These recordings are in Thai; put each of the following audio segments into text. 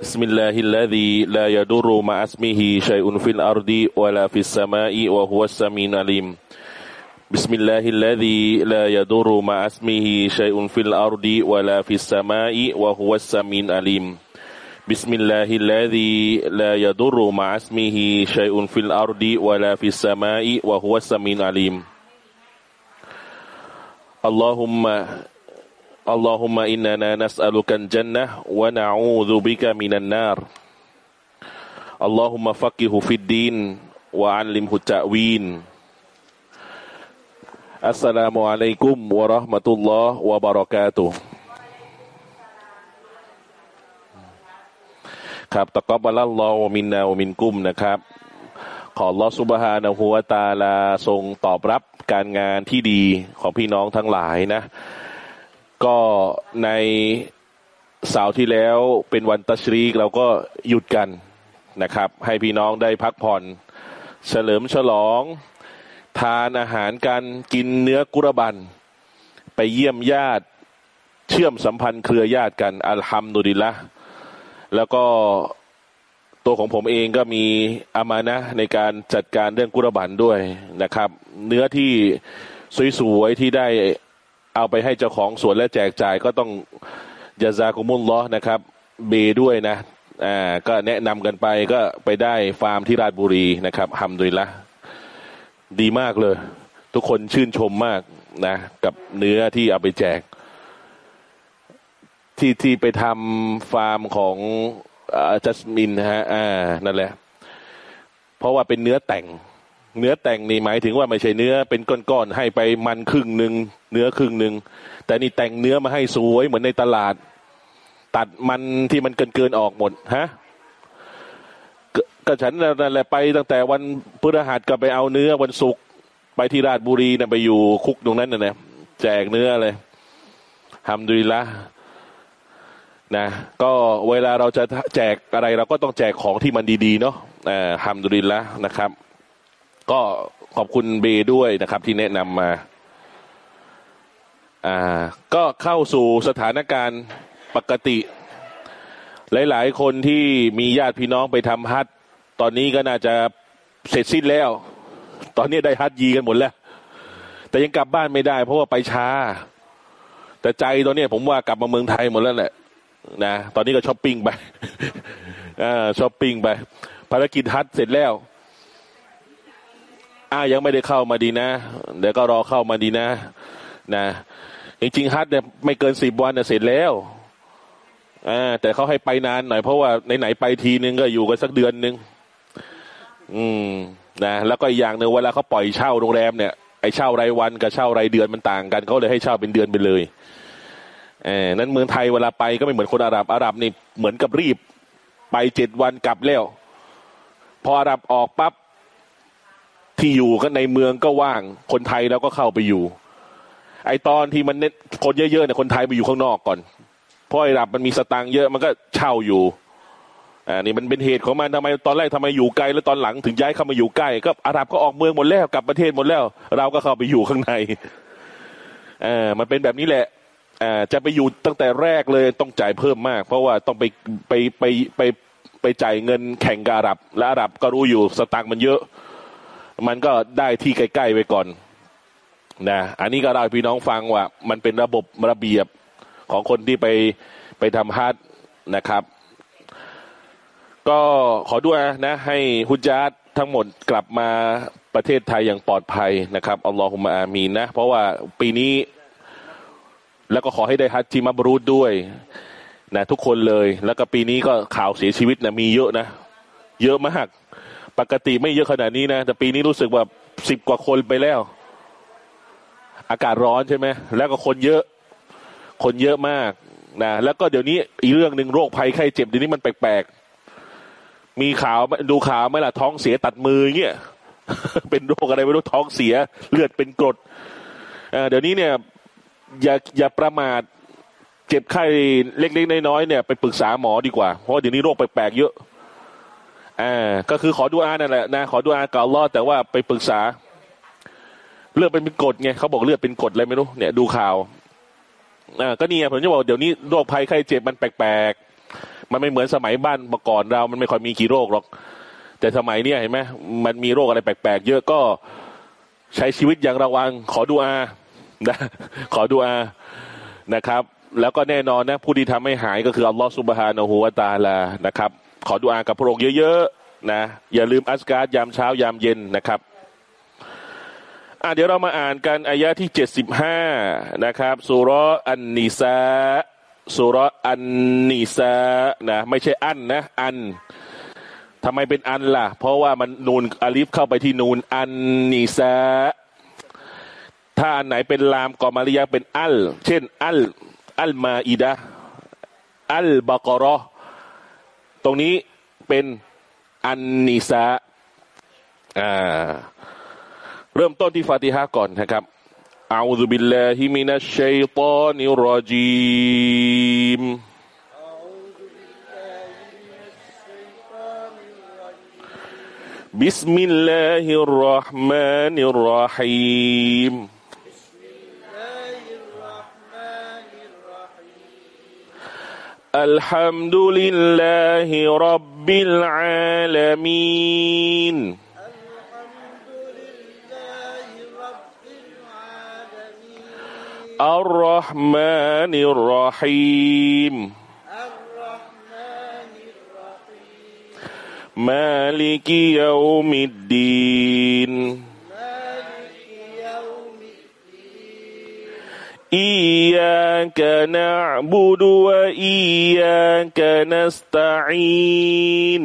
بسم الله الذي لا يضر مع اسمه شيء في الأرض ولا في السماء وهو السميع العليم. بسم الله الذي لا يضر مع اسمه شيء في الأرض ولا في السماء وهو السميع العليم. بسم الله الذي لا يضر مع اسمه شيء في الأرض ولا في السماء وهو السميع العليم. اللهم اللهم إننا نسألك الجنة ونعوذ بك من النار اللهم فقه في الدين وعلمه التأوين السلام عليكم ورحمة الله وبركاته ครับตะกอบบัลลอฮ์มินนาวมินกุมนะครับ ขอลอสุบฮานะฮัวตาลาทรงตอบรับการงานที่ดีของพี่น้องทั้งหลายนะ ก็ในเสาร์ที่แล้วเป็นวันตัชรีกเราก็หยุดกันนะครับ ให้พี่น้องได้พักผ่อน เฉลิมฉลอง ทานอาหารกันกินเนื้อกุรบัน ไปเยี่ยมญาติเชื่อมสัมพันธ์เครือญาติกัน อัลฮัมดุลิลละแล้วก็ตัวของผมเองก็มีอามานะในการจัดการเรื่องกุรบันด้วยนะครับ เนื้อที่สวยๆที่ได้ เอาไปให้เจ้าของสวนและแจกจ่ายก็ต้องยาซากุมุลล้อนะครับเบด้วยนะอ่าก็แนะนำกันไปก็ไปได้ฟาร์มที่ราชบุรีนะครับฮัมดุลิละดีมากเลย ทุกคนชื่นชมมากนะ กับเนื้อที่เอาไปแจก ที่ที่ไปทำฟาร์มของจัสมินนะฮะอ่านั่นแหละ เพราะว่าเป็นเนื้อแต่ง เนื้อแต่งนี่หมายถึงว่าไม่ใช่เนื้อเป็นก้อนๆให้ไปมันครึ่งหนึ่ง เนื้อครึ่งหนึ่งแต่นี่แต่งเนื้อมาให้สวยเหมือนในตลาด ตัดมันที่มันเกินเกินออกหมดฮะก็ฉันนั่นแหละไปตั้งแต่วันพฤหัสก็ไปเอาเนื้อวันศุกร์ไปที่ราชบุรีนะไปอยู่คุกตรงนั้นนะเนี่ยแจกเนื้อเลยทำดีละนะก็เวลาเราจะแจกอะไรเราก็ต้องแจกของที่มันดีๆเนาะอ่าทำดีละนะครับ ก็ขอบคุณเบด้วยนะครับ ที่แนะนำมา อ่าก็เข้าสู่สถานการณ์ปกติ หลาย ๆ คนที่มีญาติพี่น้องไปทำฮัทตอนนี้ก็น่าจะเสร็จสิ้นแล้ว ตอนนี้ได้ฮัทยีกันหมดแล้ว แต่ยังกลับบ้านไม่ได้ เพราะว่าไปช้า แต่ใจตอนนี้ผมว่ากลับมาเมืองไทยหมดแล้วแหละนะตอนนี้ก็ช้อปปิ้งไปอ่าช้อปปิ้งไป ภารกิจฮัทเสร็จแล้วอ่ายังไม่ได้เข้ามาดีนะเดี๋ยวก็รอเข้ามาดีนะ นะ จริงๆฮัทเนี่ยไม่เกินสิบวันเสร็จแล้วอ่าแต่เขาให้ไปนานหน่อยเพราะว่าไหนๆไปทีนึงก็อยู่กันสักเดือนนึงอืมนะแล้วก็อีกอย่างหนึ่งเวลาเขาปล่อยเช่าโรงแรมเนี่ยไอเช่ารายวันกับเช่ารายเดือนมันต่างกันเขาเลยให้เช่าเป็นเดือนไปเลยเออนั้นเมืองไทยเวลาไปก็ไม่เหมือนคนอาหรับอาหรับนี่เหมือนกับรีบ ไปเจ็ดวันกลับแล้ว พออาหรับออกปั๊บที่อยู่กันในเมืองก็ว่าง คนไทยแล้วก็เข้าไปอยู่ ไอตอนที่มันเน็ตคนเยอะๆเนี่ยคนไทยไปอยู่ข้างนอกก่อน เพราะไอหรับมันมีสตางค์เยอะมันก็เช่าอยู่อ่านี่มันเป็นเหตุของมันทำไมตอนแรกทำไมอยู่ไกลแล้วตอนหลังถึงย้ายเข้ามาอยู่ใกล้ก็อาหรับก็ออกเมืองหมดแล้วกลับประเทศหมดแล้ว เราก็เข้าไปอยู่ข้างในอ่ามันเป็นแบบนี้แหละอ่าจะไปอยู่ตั้งแต่แรกเลยต้องจ่ายเพิ่มมาก เพราะว่าต้องไปไปไปไปไปจ่ายเงินแข่งกับอาหรับ และอาหรับก็รู้อยู่สตางค์มันเยอะ มันก็ได้ที่ใกล้ๆไปก่อน นะอันนี้ก็เล่าให้พี่น้องฟังว่า มันเป็นระบบระเบียบของคนที่ไปไปทำฮัทนะครับ ก็ขอด้วยนะให้ฮุจาตทั้งหมดกลับมาประเทศไทยอย่างปลอดภัยนะครับอัลลอฮุมะอามีนนะเพราะว่าปีนี้แล้วก็ขอให้ได้ฮัจจิมาบรูดด้วยนะทุกคนเลย แล้วก็ปีนี้ก็ข่าวเสียชีวิตนะมีเยอะนะ เยอะมาก ปกติไม่เยอะขนาดนี้นะ แต่ปีนี้รู้สึกว่าสิบกว่าคนไปแล้ว อากาศร้อนใช่ไหมแล้วก็คนเยอะ คนเยอะมากนะแล้วก็เดี๋ยวนี้อีเรื่องหนึ่งโรคภัยไข้เจ็บเดี๋ยวนี้มันแปลกๆมีข่าวดูข่าวไหมล่ะท้องเสียตัดมือเงี้ยเป็นโรคอะไรไม่รู้ท้องเสียเลือดเป็นกรดเอ่อเดี๋ยวนี้เนี่ยอย่าอย่าประมาทเจ็บไข้เล็กๆน้อยๆเนี่ยไปปรึกษาหมอดีกว่า เพราะเดี๋ยวนี้โรคแปลกๆเยอะอ่าก็คือขอดูอานั่นแหละนะขอดูอากับอัลลอฮ์แต่ว่าไปปรึกษา เลือดเป็นกรดไงเขาบอกเลือดเป็นกรดอะไรไม่รู้เนี่ยดูข่าวอ่าก็นี่ไงผมจะบอกเดี๋ยวนี้โรคภัยไข้เจ็บมันแปลกๆมันไม่เหมือนสมัยบ้านเมื่อก่อนเรา มันไม่ค่อยมีกี่โรคหรอก แต่สมัยเนี้ยเห็นไหมมันมีโรคอะไรแปลกๆเยอะก็ใช้ชีวิตอย่างระวัง ขอดูอานะขอดูอานะครับ แล้วก็แน่นอนนะผู้ที่ทำให้หายก็คืออัลลอฮฺสุบฮานะฮูวาตาลานะครับ ขอดูอากับพระองค์เยอะๆนะอย่าลืมอัสการ์ดยามเช้ายามเย็นนะครับ อะเดี๋ยวเรามาอ่านกันอายะที่เจ็ดสิบห้านะครับสุรอันนิซาสุรอันนิซานะไม่ใช่อันนะอันทำไมเป็นอันล่ะ เพราะว่ามันนูนอาลิฟเข้าไปที่นูนอันนิซาถ้าอันไหนเป็นลามกอมาริยาเป็นอัล เช่น อัลอัลมาอิดะอัลบากรอตรงนี้เป็นอันนิซาอ่า เริ่มต้นที่ฟาติฮะก่อนนะครับอาอุบิลลาฮิมินัชชัยฏอนิรรจีม بسم الله الرحمن الرحيم الحمد لله رب العالمين อัลลอฮ์มานิรอฮีมมาลิกิยามิดดีนอียากันนะบูดวะอียากันนะสตาอีน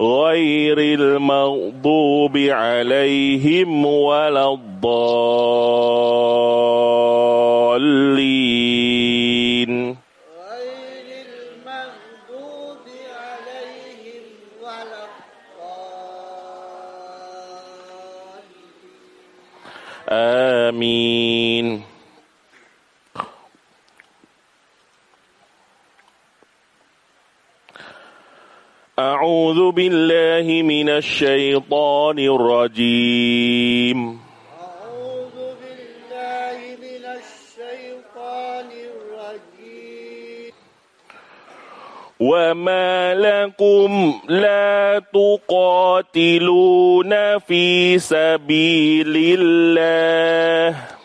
غير المغضوب عليهم ولا الضالين. غير المغضوب عليهم ولا الضالين. آمين. أعوذ بالله من الشيطان الرجيم. أعوذ بالله من الشيطان الرجيم. وما لكم لا تقاتلون في سبيل الله.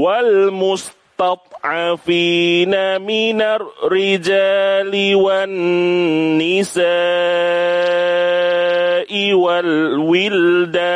والمستضعفين من الرجال والنساء والولدان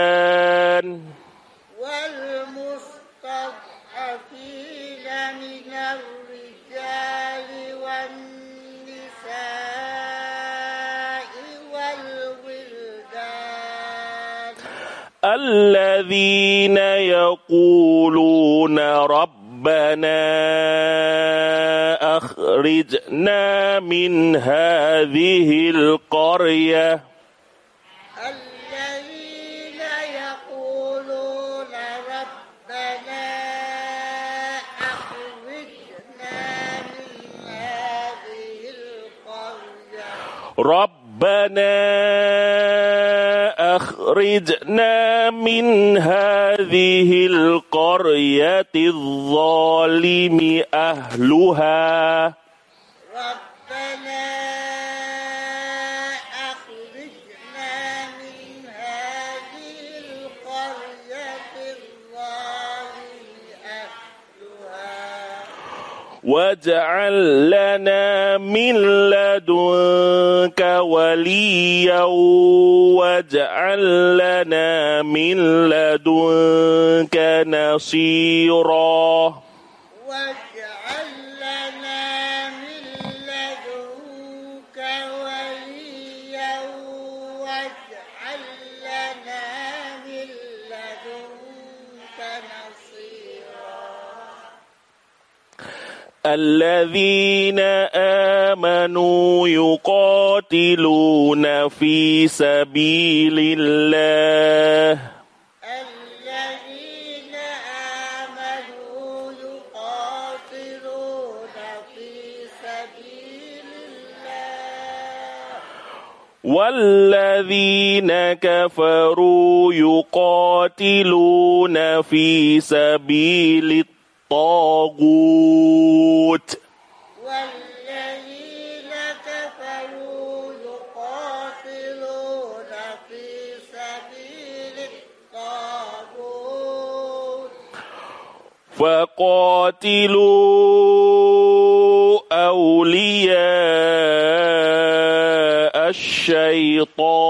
الذين يقولون ربنا أخرجنا من هذه القرية. الذين يقولون ربنا أخرجنا من هذه القرية. ربنا أخرجنا من هذه القرية الظالم أهلها. واجعل لنا من لدنك وليا واجعل لنا من لدنك نصيرا. الذين آمنوا يقاتلون في سبيل الله. الذين آمنوا يقاتلون في سبيل الله. والذين كفروا يقاتلون في سبيل الطاغوت. والذين كفروا يقاتلون في سبيل الطاغوت. فقاتلوا أولياء الشيطان.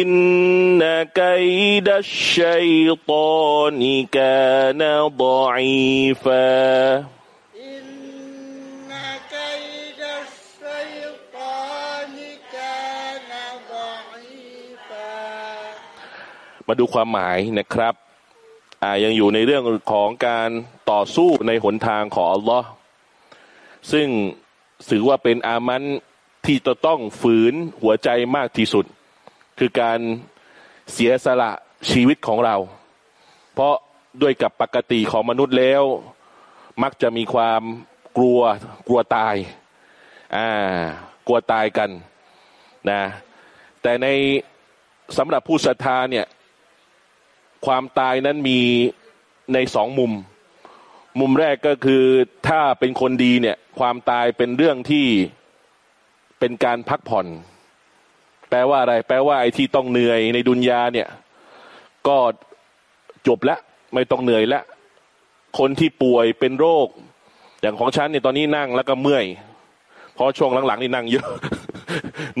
إن كيد الشيطان كان ضعيفا إن كيد الشيطان كان ضعيفا มาดูความหมายนะครับอ่ายังอยู่ในเรื่องของการต่อสู้ในหนทางของอัลลอฮ์ซึ่งถือว่าเป็นอามันที่จะต้องฝืนหัวใจมากที่สุด คือการเสียสละชีวิตของเรา เพราะด้วยกับปกติของมนุษย์แล้ว มักจะมีความกลัวกลัวตายอ่ากลัวตายกันนะแต่ในสำหรับผู้ศรัทธาเนี่ยความตายนั้นมีในสองมุม มุมแรกก็คือถ้าเป็นคนดีเนี่ย ความตายเป็นเรื่องที่เป็นการพักผ่อน แปลว่าอะไร แปลว่าไอ้ที่ต้องเหนื่อยในดุนยาเนี่ย ก็จบแล้วไม่ต้องเหนื่อยแล้วคนที่ป่วยเป็นโรค อย่างของฉันเนี่ยตอนนี้นั่งแล้วก็เมื่อยเพราะช่วงหลังๆนี่นั่งเยอะ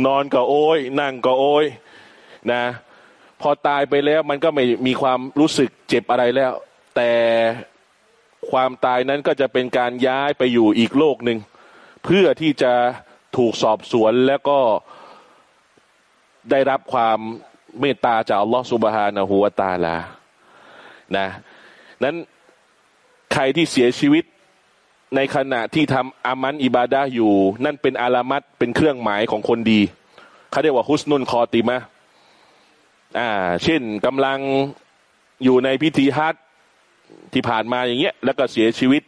นอนก็โอยนั่งก็โอยนะ พอตายไปแล้วมันก็ไม่มีความรู้สึกเจ็บอะไรแล้ว แต่ความตายนั้นก็จะเป็นการย้ายไปอยู่อีกโลกหนึ่ง เพื่อที่จะถูกสอบสวนแล้วก็ ได้รับความเมตตาจากอัลลอฮฺสุบฮานะฮูวะตาลานะนั้นใครที่เสียชีวิตในขณะที่ทำอามันอิบาดะห์อยู่ นั่นเป็นอาลามัตเป็นเครื่องหมายของคนดีเขาเรียกว่าฮุสนุนคอติมะอ่า เช่นกำลังอยู่ในพิธีฮัจที่ผ่านมาอย่างเงี้ย แล้วก็เสียชีวิต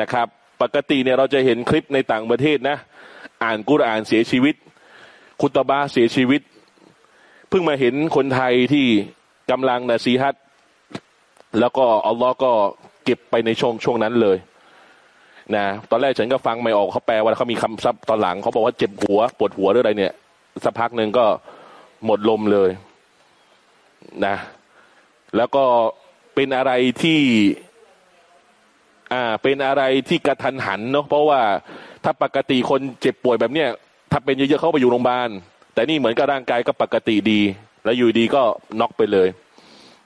นะครับ ปกติเนี่ยเราจะเห็นคลิปในต่างประเทศนะ อ่านกุรอานเสียชีวิต คุตบาเสียชีวิต เพิ่งมาเห็นคนไทยที่กำลังนะซีฮัตแล้วก็อัลลอฮ์ก็เก็บไปในช่วงช่วงนั้นเลยนะตอนแรกฉันก็ฟังไม่ออกเขาแปลว่าเขามีคำซับตอนหลังเขาบอกว่าเจ็บหัวปวดหัวหรืออะไรเนี่ยสักพักหนึ่งก็หมดลมเลยนะ แล้วก็เป็นอะไรที่อ่าเป็นอะไรที่กระทันหันเนาะเพราะว่าถ้าปกติคนเจ็บป่วยแบบเนี้ย ถ้าเป็นเยอะๆเขาไปอยู่โรงพยาบาลแต่นี่เหมือนกับร่างกายก็ปกติดี แล้วอยู่ดีก็น็อกไปเลย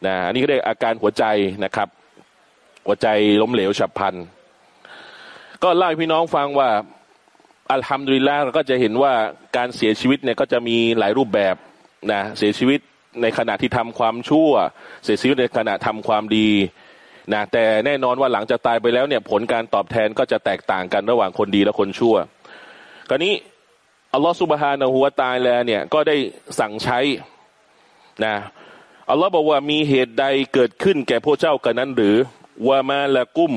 นะอันนี้ก็เรียกอาการหัวใจนะครับ หัวใจล้มเหลวฉับพลัน ก็เล่าให้พี่น้องฟังว่าอัลฮัมดุลิลละเราก็จะเห็นว่าการเสียชีวิตเนี่ยก็จะมีหลายรูปแบบนะเสียชีวิตในขณะที่ทำความชั่ว เสียชีวิตในขณะทำความดีนะแต่แน่นอนว่าหลังจากตายไปแล้วเนี่ยผลการตอบแทนก็จะแตกต่างกันระหว่างคนดีและคนชั่ว คราวนี้ อัลลอฮฺสุบฮานะฮูวตาลาเนี่ยก็ได้สั่งใช้นะอัลลอฮ์บอกว่ามีเหตุใดเกิดขึ้นแก่พวกเจ้ากันนั้นหรือوما لكم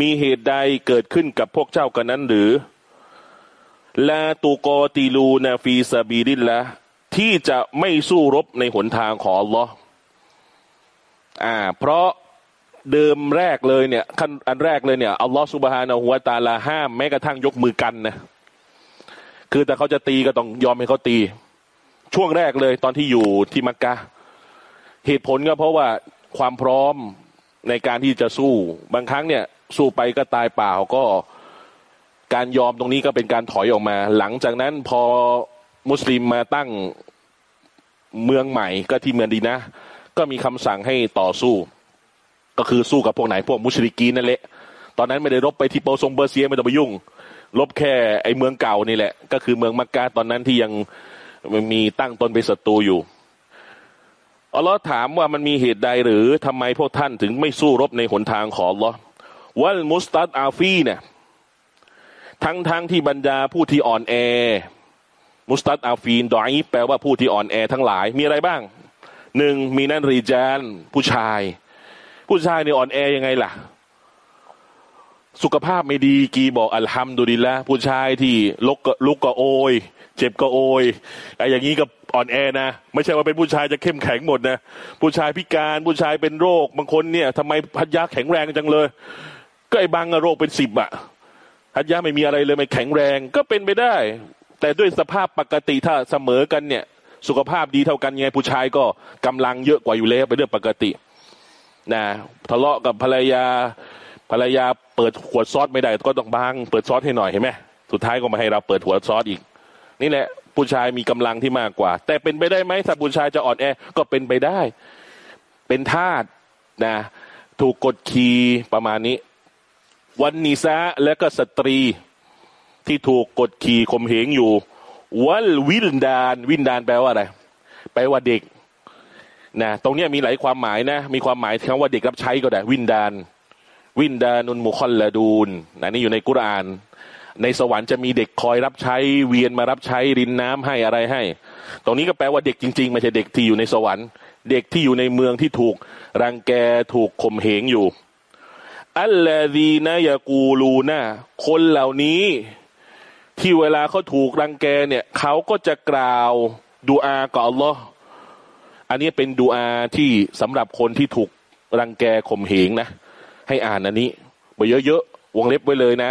มีเหตุใดเกิดขึ้นกับพวกเจ้ากันนั้นหรือلا تقاتلون في سبيل اللهที่จะไม่สู้รบในหนทางของอัลลอฮ์อ่า เพราะเดิมแรกเลยเนี่ยขั้นอันแรกเลยเนี่ยอัลลอฮ์สุบฮานะฮุวาตาลาห้ามแม้กระทั่งยกมือกันนะ คือแต่เขาจะตีก็ต้องยอมให้เขาตี ช่วงแรกเลยตอนที่อยู่ที่มักกะ เหตุผลก็เพราะว่าความพร้อมในการที่จะสู้ บางครั้งเนี่ย สู้ไปก็ตายเปล่าก็การยอมตรงนี้ก็เป็นการถอยออกมา หลังจากนั้นพอมุสลิมมาตั้งเมืองใหม่ก็ที่เมืองดีนะ ก็มีคำสั่งให้ต่อสู้ ก็คือสู้กับพวกไหนพวกมุชริกีนั่นแหละ ตอนนั้นไม่ได้รบไปที่โปรซงเบอร์เซียไม่ต้องไปยุ่ง ลบแค่ไอ้เมืองเก่านี่แหละ ก็คือเมืองมักกะตอนนั้นที่ยังมีตั้งตนเป็นศัตรูอยู่อัลลอฮ์ถามว่ามันมีเหตุใดหรือทำไมพวกท่านถึงไม่สู้รบในหนทางของอัลลอฮ์วัลมุสตัดอาฟีเนี่ยทั้งทั้งที่บรรดาผู้ที่อ่อนแอ มุสตัดอาฟีนดอยแปลว่าผู้ที่อ่อนแอทั้งหลายมีอะไรบ้างหนึ่งมีนั่นรีจานผู้ชาย ผู้ชายในอ่อนแอยังไงล่ะ สุขภาพไม่ดีกีบอกอัลฮัมดุลิละผู้ชายที่ลุกก็ลุกก็โอย เจ็บก็โอยไอ้อย่างนี้ก็อ่อนแอนะ ไม่ใช่ว่าเป็นผู้ชายจะเข้มแข็งหมดนะ ผู้ชายพิการผู้ชายเป็นโรค บางคนเนี่ยทำไมพัดยาแข็งแรงจังเลย ก็ไอ้บางโรคเป็นสิบอะพัดยาไม่มีอะไรเลยไม่แข็งแรงก็เป็นไปได้ แต่ด้วยสภาพปกติถ้าเสมอกันเนี่ย สุขภาพดีเท่ากันไงผู้ชายก็กำลังเยอะกว่าอยู่แล้วเป็นเรื่องปกตินะทะเลาะกับภรรยา ภรรยาเปิดขวดซอสไม่ได้ก็ต้องบาง เปิดซอสให้หน่อยเห็นไหมสุดท้ายก็มาให้เราเปิดหัวซอสอีก นี่แหละผู้ชายมีกำลังที่มากกว่า แต่เป็นไปได้ไหมถ้าผู้ชายจะอ่อนแอก็เป็นไปได้ เป็นทาสนะ ถูกกดขี่ประมาณนี้ วันนิซะและก็สตรีที่ถูกกดขี่ข่มเหงอยู่วัลวินดานวินดานแปลว่าอะไรแปลว่าเด็กนะตรงนี้มีหลายความหมายนะ มีความหมายคำว่าเด็กรับใช้ก็ได้ วินดาน วินดานุนมุคอลละดูนนะนี่อยู่ในกุราน ในสวรรค์จะมีเด็กคอยรับใช้เวียนมารับใช้รินน้ำให้อะไรให้ ตรงนี้ก็แปลว่าเด็กจริงๆไม่ใช่เด็กที่อยู่ในสวรรค์ เด็กที่อยู่ในเมืองที่ถูกรังแกถูกข่มเหงอยู่อัลลอฮีนะยากูลูนะคนเหล่านี้ ที่เวลาเขาถูกรังแกเนี่ยเขาก็จะกล่าวดูอากับอัลลอฮ์อันนี้เป็นดูอาที่สำหรับคนที่ถูกรังแกข่มเหงนะ ให้อ่านอันนี้ไปเยอะๆวงเล็บไว้เลยนะ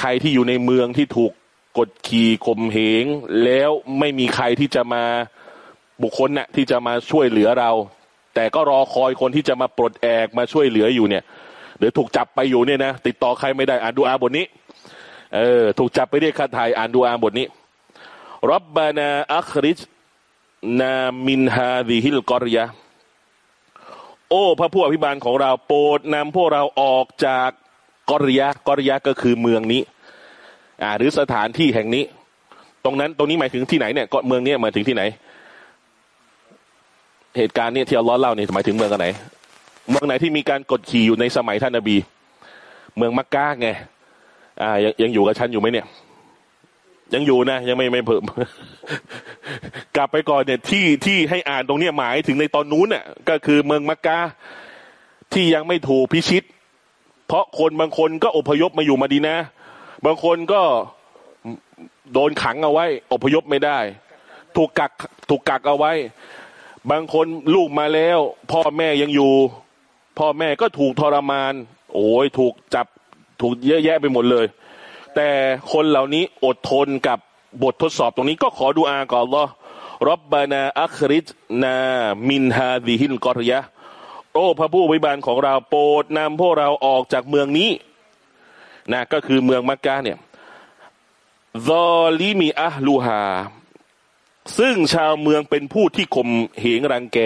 ใครที่อยู่ในเมืองที่ถูกกดขี่ข่มเหง แล้วไม่มีใครที่จะมาบุคคลนะ่ะที่จะมาช่วยเหลือเรา แต่ก็รอคอยคนที่จะมาปลดแอกมาช่วยเหลืออยู่เนี่ยหรือถูกจับไปอยู่เนี่ยนะติดต่อใครไม่ได้อ่านดูอาบทนี้เออถูกจับไปเรียกค่าไทยอ่านดูอาบทนี้รับบานาอัคริจนามินฮาดิฮิลกอริยา โอ้ พระผู้อภิบาลของเราโปรดนำพวกเราออกจากกอริยะกอริยะก็คือเมืองนี้อ่าหรือสถานที่แห่งนี้ ตรงนั้นตรงนี้หมายถึงที่ไหนเนี่ยก็เมืองนี้หมายถึงที่ไหน เหตุการณ์เนี่ยที่อัลลอฮ์เล่าเนี่ยหมายถึงเมืองไหน เมืองไหนที่มีการกดขี่อยู่ในสมัยท่านนบี เมืองมักกะไงอ่ายังยังอยู่กับฉันอยู่ไหมเนี่ย ยังอยู่นะ ยังไม่ไม่เพิ่ม กลับไปก่อนเนี่ยที่ที่ให้อ่านตรงเนี้ยหมายถึงในตอนนู้นเนี่ยก็คือเมืองมักกะที่ยังไม่ถูกพิชิต เพราะคนบางคนก็อพยพมาอยู่มาดีนะ บางคนก็โดนขังเอาไว้ อพยพไม่ได้ ถูกกักถูกกักเอาไว้ บางคนลูกมาแล้ว พ่อแม่ยังอยู่ พ่อแม่ก็ถูกทรมาน โอ้ยถูกจับถูกเยอะแยะไปหมดเลย แต่คนเหล่านี้อดทนกับบททดสอบตรงนี้ก็ขอดูอาก่อนลอรับบานาอัคริจนามินฮาดิฮิลกอริยะโอ้พระผู้วิบาลของเราโปรดนำพวกเราออกจากเมืองนี้นะก็คือเมืองมักกะเนี่ยซอลิมีอะลูฮา ซึ่งชาวเมืองเป็นผู้ที่ข่มเหงรังแก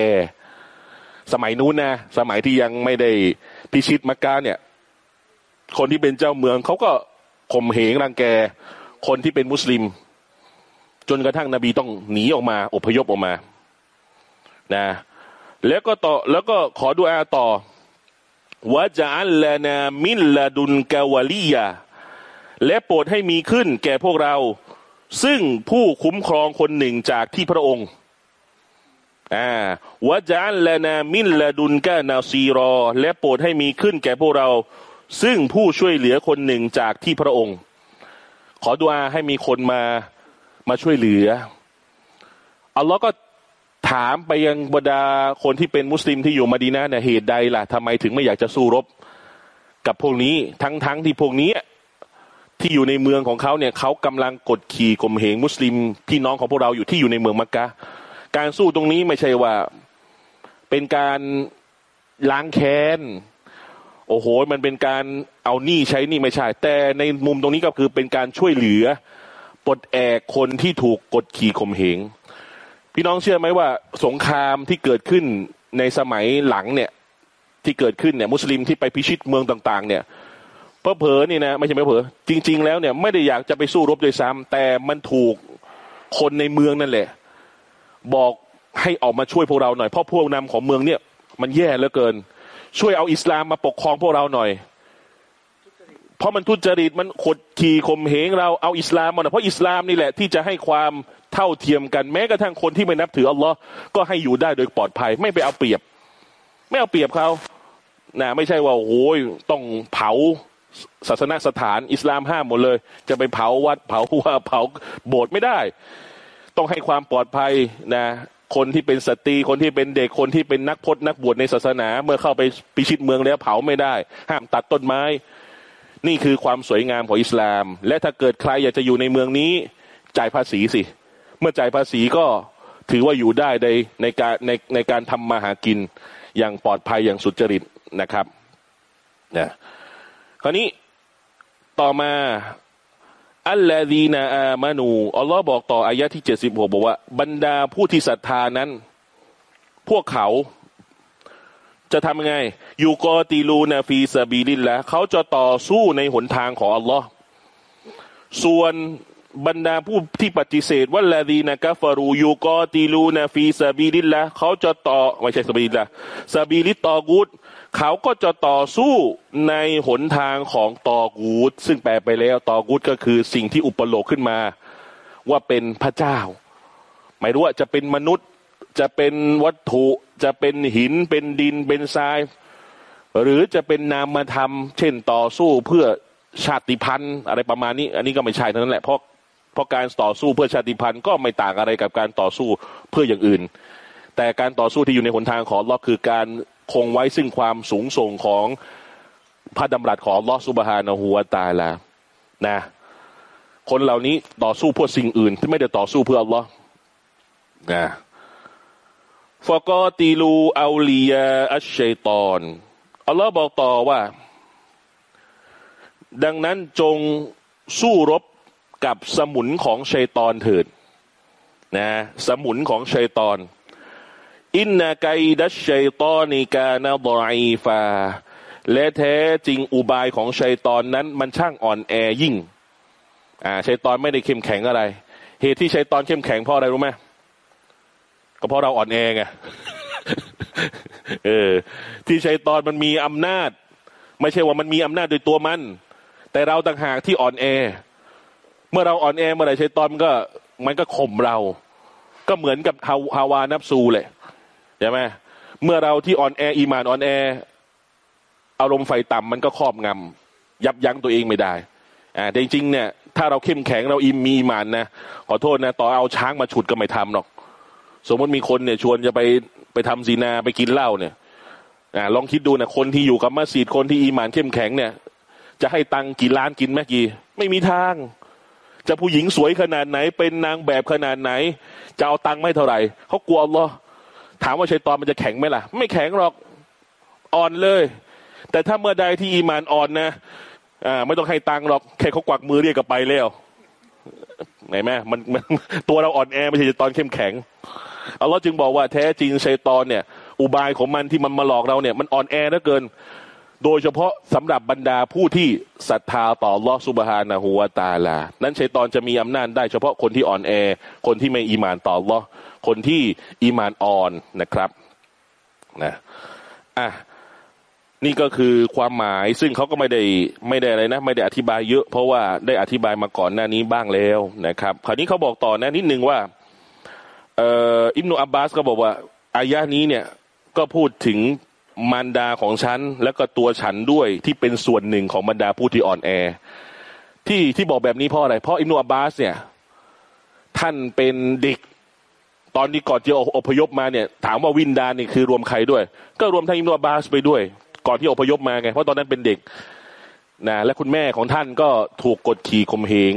สมัยนู้นนะ สมัยที่ยังไม่ได้พิชิตมักกะเนี่ย คนที่เป็นเจ้าเมืองเขาก็ ข่มเหงรังแกคนที่เป็นมุสลิม จนกระทั่งนบีต้องหนีออกมา อพยพออกมา นะ แล้วก็ต่อแล้วก็ขอดูอาต่อวะจะอัลลานามินลาดุนกาวาลียาและโปรดให้มีขึ้นแก่พวกเรา ซึ่งผู้คุ้มครองคนหนึ่งจากที่พระองค์อ่าวะจะอัลลานามินลาดุนกานาซีรอ และโปรดให้มีขึ้นแก่พวกเรา ซึ่งผู้ช่วยเหลือคนหนึ่งจากที่พระองค์ ขอดูอาให้มีคนมามาช่วยเหลืออัลลอฮ์ก็ถามไปยังบรรดาคนที่เป็นมุสลิมที่อยู่มาดีนะเนี่ยเหตุใดล่ะทำไมถึงไม่อยากจะสู้รบ กับพวกนี้ทั้งๆทที่พวกนี้ที่ที่อยู่ในเมืองของเขาเนี่ยเขากำลังกดขี่ข่มเหงมุสลิมพี่น้องของพวกเราอยู่ที่อยู่ในเมืองมักกะการสู้ตรงนี้ไม่ใช่ว่าเป็นการล้างแค้น โอ้โห มันเป็นการเอาหนี้ใช้หนี้ไม่ใช่ แต่ในมุมตรงนี้ก็คือเป็นการช่วยเหลือปลดแอกคนที่ถูกกดขี่ข่มเหงพี่น้องเชื่อไหมว่าสงครามที่เกิดขึ้นในสมัยหลังเนี่ยที่เกิดขึ้นเนี่ยมุสลิมที่ไปพิชิตเมืองต่าง ๆ เนี่ยเพอเผลอนี่นะไม่ใช่ไม่เผลอจริง ๆ แล้วเนี่ยไม่ได้อยากจะไปสู้รบโดยซ้ำแต่มันถูกคนในเมืองนั่นแหละ บอกให้ออกมาช่วยพวกเราหน่อยเพราะพวกนำของเมืองเนี่ย มันแย่เหลือเกิน ช่วยเอาอิสลามมาปกครองพวกเราหน่อย เพราะมันทุจริตมันขดขี่ข่มเหงเราเอาอิสลามมาหน่อยเพราะอิสลามนี่แหละที่จะให้ความเท่าเทียมกันแม้กระทั่งคนที่ไม่นับถืออัลลอฮ์ก็ให้อยู่ได้โดยปลอดภัย ไม่ไปเอาเปรียบ ไม่เอาเปรียบเขานะไม่ใช่ว่าโอ้ยต้องเผาศาสนสถานอิสลามห้ามหมดเลย จะไปเผาวัดเผาว่าเผาโบสถ์ไม่ได้ ต้องให้ความปลอดภัยนะ คนที่เป็นสตรีคนที่เป็นเด็กคนที่เป็นนักพจนักบวชในศาสนา เมื่อเข้าไปพิชิตเมืองแล้วเผาไม่ได้ ห้ามตัดต้นไม้ นี่คือความสวยงามของอิสลาม และถ้าเกิดใครอยากจะอยู่ในเมืองนี้ จ่ายภาษีสิ เมื่อจ่ายภาษีก็ถือว่าอยู่ได้ในในการในในการทำมาหากินอย่างปลอดภัยอย่างสุจริตนะครับนะคราวนี้ต่อมา อัลลอฮีนาอามานูอัลลอฮ์บอกต่ออายะที่เจ็ดสิบหกบอกว่า บรรดาผู้ที่ศรัทธานั้น พวกเขา จะทำยังไงยูกอติลูนาฟีซาบีลินละเขาจะต่อสู้ในหนทางของอัลลอฮ์ส่วนบรรดาผู้ที่ปฏิเสธوالذين كفروا يقاتلون في سبيل اللهเขาจะต่อไม่ใช่سبيل الله سبيل الطاغوت เขาก็จะต่อสู้ในหนทางของตอกูดซึ่งแปลไปแล้วตอกูดก็คือสิ่งที่อุปโลกขึ้นมา ว่าเป็นพระเจ้า ไม่รู้ว่าจะเป็นมนุษย์จะเป็นวัตถุจะเป็นหินเป็นดินเป็นทราย หรือจะเป็นนามธรรม เช่นต่อสู้เพื่อชาติพันธุ์อะไรประมาณนี้ อันนี้ก็ไม่ใช่ทั้งนั้นแหละเพราะเพราะการต่อสู้เพื่อชาติพันธุ์ก็ไม่ต่างอะไรกับการต่อสู้เพื่ออย่างอื่น แต่การต่อสู้ที่อยู่ในหนทางของลอคือการ คงไว้ซึ่งความสูงส่งของพระดำรัสของลอสุบฮานะฮูวาตาลานะ คนเหล่านี้ต่อสู้เพื่อสิ่งอื่น ที่ไม่ได้ต่อสู้เพื่ออัลลอฮ์นะฟกอติลูอาลียาอัชชัยตอนอัลลอฮ์บอกต่อว่า ดังนั้นจงสู้รบกับสมุนของชัยตอนเถิดนะสมุนของชัยตอน อินนาไกดัชชัยตอนิกานาบอยฟา และแท้จริงอุบายของชัยตอนนั้น มันช่างอ่อนแอยิ่ง อ่าชัยตอนไม่ได้เข้มแข็งอะไร เหตุที่ชัยตอนเข้มแข็งเพราะอะไรรู้ไหมก็เพราะเราอ่อนแอไงเออ ที่ชัยตอนมันมีอำนาจ ไม่ใช่ว่ามันมีอำนาจโดยตัวมัน แต่เราต่างหากที่อ่อนแอ เมื่อเราอ่อนแอเมื่อไหร่ชัยตอนมันก็ มันก็ข่มเรา ก็เหมือนกับฮาฮาวานับซูเลย ใช่ไหมเมื่อเราที่อ่อนแออีมานอ่อนแอ อารมณ์ไฟต่ำมันก็ครอบงำยับยั้งตัวเองไม่ได้อ่าแต่จริงๆเนี่ยถ้าเราเข้มแข็งเราอิมมีอีมานนะขอโทษนะต่อเอาช้างมาฉุดก็ไม่ทำหรอก สมมติมีคนเนี่ยชวนจะไปไปทำซีนาไปกินเหล้าเนี่ยอ่าลองคิดดูนะคนที่อยู่กับมัสยิดคนที่อีมานเข้มแข็งเนี่ย จะให้ตังกี่ล้านกินไหมกี่ ไม่มีทาง จะผู้หญิงสวยขนาดไหน เป็นนางแบบขนาดไหน จะเอาตังไม่เท่าไหร่เขากลัวอัลลอฮ์ ถามว่าชัยตอนมันจะแข็งไหมล่ะ ไม่แข็งหรอกอ่อนเลย แต่ถ้าเมื่อใดที่อีมานอ่อนนะอ่าไม่ต้องให้ตังหรอกแค่เขากวักมือเรียกกลับไปแล้วไหนแม่มันมันตัวเราอ่อนแอไม่ใช่ชัยตอนเข้มแข็งอัลลอฮ์จึงบอกว่าแท้จริงชัยตอนเนี่ย อุบายของมันที่มันมาหลอกเราเนี่ย มันอ่อนแอเหลือเกิน โดยเฉพาะสำหรับบรรดาผู้ที่ศรัทธาต่อลอสุบฮานะฮูวตาลา นั้นชัยตอนจะมีอำนาจได้เฉพาะคนที่อ่อนแอ คนที่ไม่อีมานต่อลอ คนที่อีมานอ่อนนะครับนะอะนี่ก็คือความหมายซึ่งเขาก็ไม่ได้ไม่ได้อะไรนะ ไม่ได้อธิบายเยอะ เพราะว่าได้อธิบายมาก่อนหน้านี้บ้างแล้วนะครับ คราวนี้เขาบอกต่อนะนิดนึงว่าเอ่ออิมนุอับบาสก็บอกว่าอายะนี้เนี่ยก็พูดถึงมารดาของฉัน แล้วก็ตัวฉันด้วยที่เป็นส่วนหนึ่งของบรรดาผู้ที่อ่อนแอ ที่ที่บอกแบบนี้เพราะอะไร เพราะอิมนุอับบาสเนี่ยท่านเป็นเด็ก ตอนนี้ก่อนจะอพยพมาเนี่ย ถามว่าวินดานี่คือรวมใครด้วย ก็รวมทั้งอิมนุอับบาสไปด้วย ก่อนที่อพยพมาไง เพราะตอนนั้นเป็นเด็กนะและคุณแม่ของท่านก็ถูกกดขี่ข่มเหง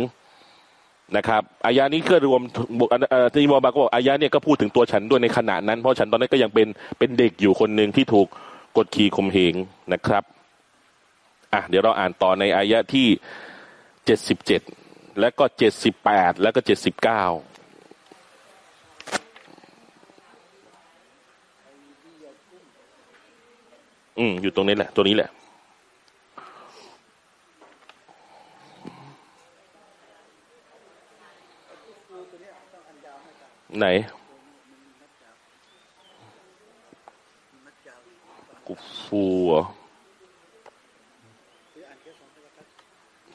นะครับอายานี้ก็รวมเอ่อที่มอบาก็บอกอายาเนี่ยก็พูดถึงตัวฉันด้วยในขณะนั้น เพราะฉันตอนนั้นก็ยังเป็นเป็นเด็กอยู่คนหนึ่งที่ถูกกดขี่ข่มเหงนะครับอะเดี๋ยวเราอ่านต่อในอายะที่เจ็ดสิบเจ็ดแล้วก็เจ็ดสิบแปดแล้วก็เจ็ดสิบเก้า อืมอยู่ตรงนี้แหละ ตัวนี้แหละไหนกุฟูเหรอ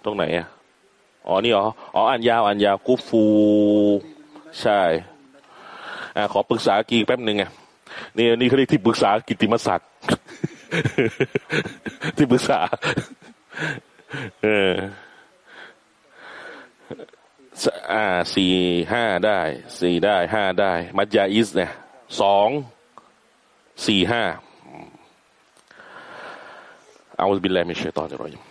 ตรงไหนอะ อ๋อ นี่เหรอ อ๋อ อ่านยาว อ่านยาวกุฟู ใช่ อ่า ขอปรึกษากีแป๊บหนึ่งอะ นี่นี่เขาเรียกที่ปรึกษากิตติมศักดิ์ ที่ปรึกษา เออ สอ่าสี่ห้าได้สี่ได้ห้าได้ มัจยาอิสเนี่ยสองสี่ห้าเอาบิลลาฮิมิชชัยตอนรอยม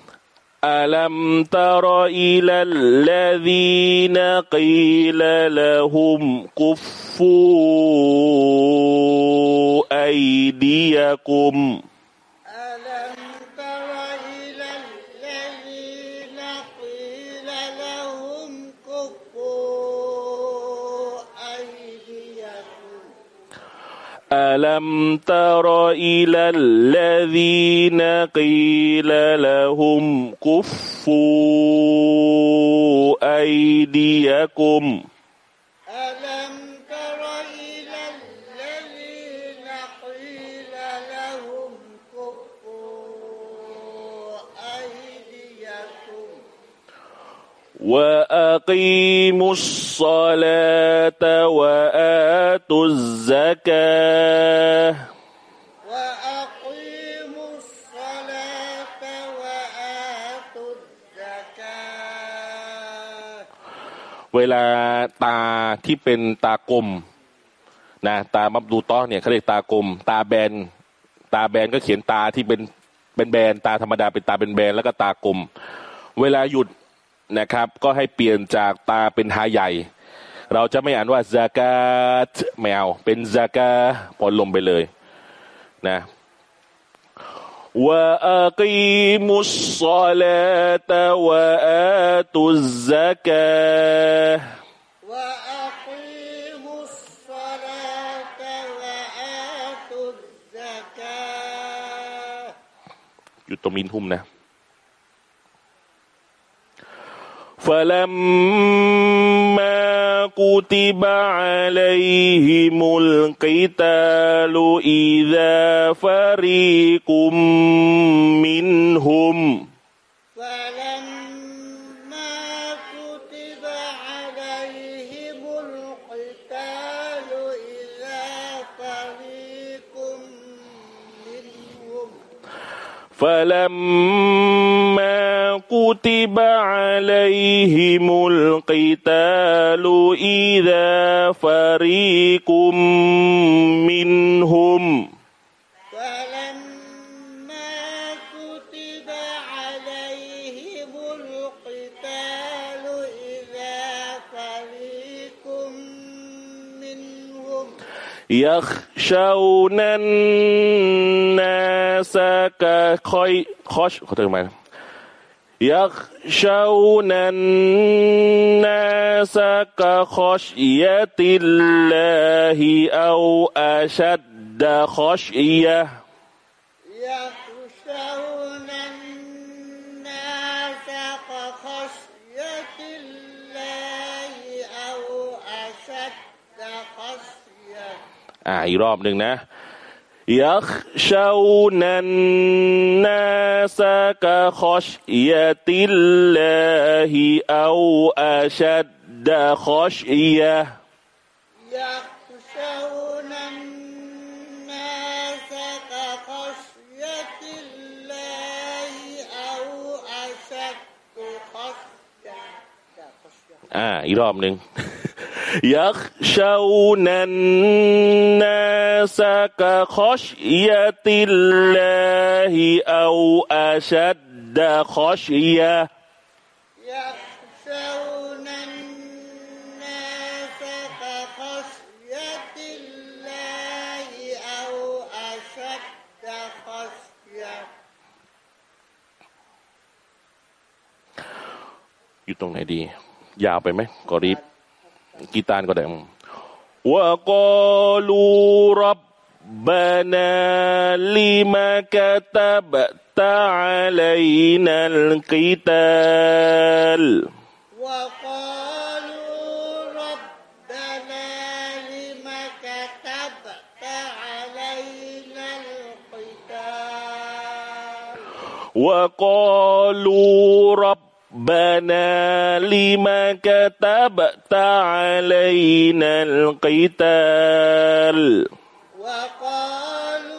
ألم تر إلى الذين قيل لهم كفوا أيديكم ألم تر إلى الذين قيل لهم كفوا أيديكم وأقيموا الصلاة وآتوا الزكاة وأقيموا الصلاة وآتوا الزكاة เวลาตาที่เป็นตากลมนะตามับดูต้อเนี่ยเขาเรียกตากลม ตาแบน ตาแบนก็เขียนตาที่เป็นเป็นแบนตาธรรมดาเป็นตาเป็นแบนแล้วก็ตากลม เวลาหยุด นะครับ ก็ให้เปลี่ยนจากตาเป็นฮาใหญ่ เราจะไม่อ่านว่าซากาตแมวเป็นซากาพดลมไปเลยนะว่าอักิมุสลาตวะาตุซากาอมุยู่ตรงมินทุ่มนะ فلما كتب عليهم القتال إذا فريق منهم فلما كتب عليهم القتال إذا فريق منهم فلما كتب عليهم القتال إذا فريق منهم يخشون الناس كخي يخشون الناس كخشية الله أو أشد خشية يخشون الناس كخشية الله أو أشد خشية อ่าอีกรอบหนึ่งนะ يخشون الناس كخشية الله أو أشد خشية يخشون الناس كخشية الله أو أشد خشية خشية อ่าอีกรอบหนึ่ง يخشون الناس كخشية الله أو أشد خشية يخشون الناس كخشية الله أو أشد خشية อยู่ตรงไหนดี ยาวไปไหมกอรีบ กีตาร์ก็ได้ว่าก็ลูรับ ربنا لم كتبت علينا القتال وقالوا ربنا لم كتبت علينا القتال وقالوا ربنا لم كتبت علينا القتال. وقالوا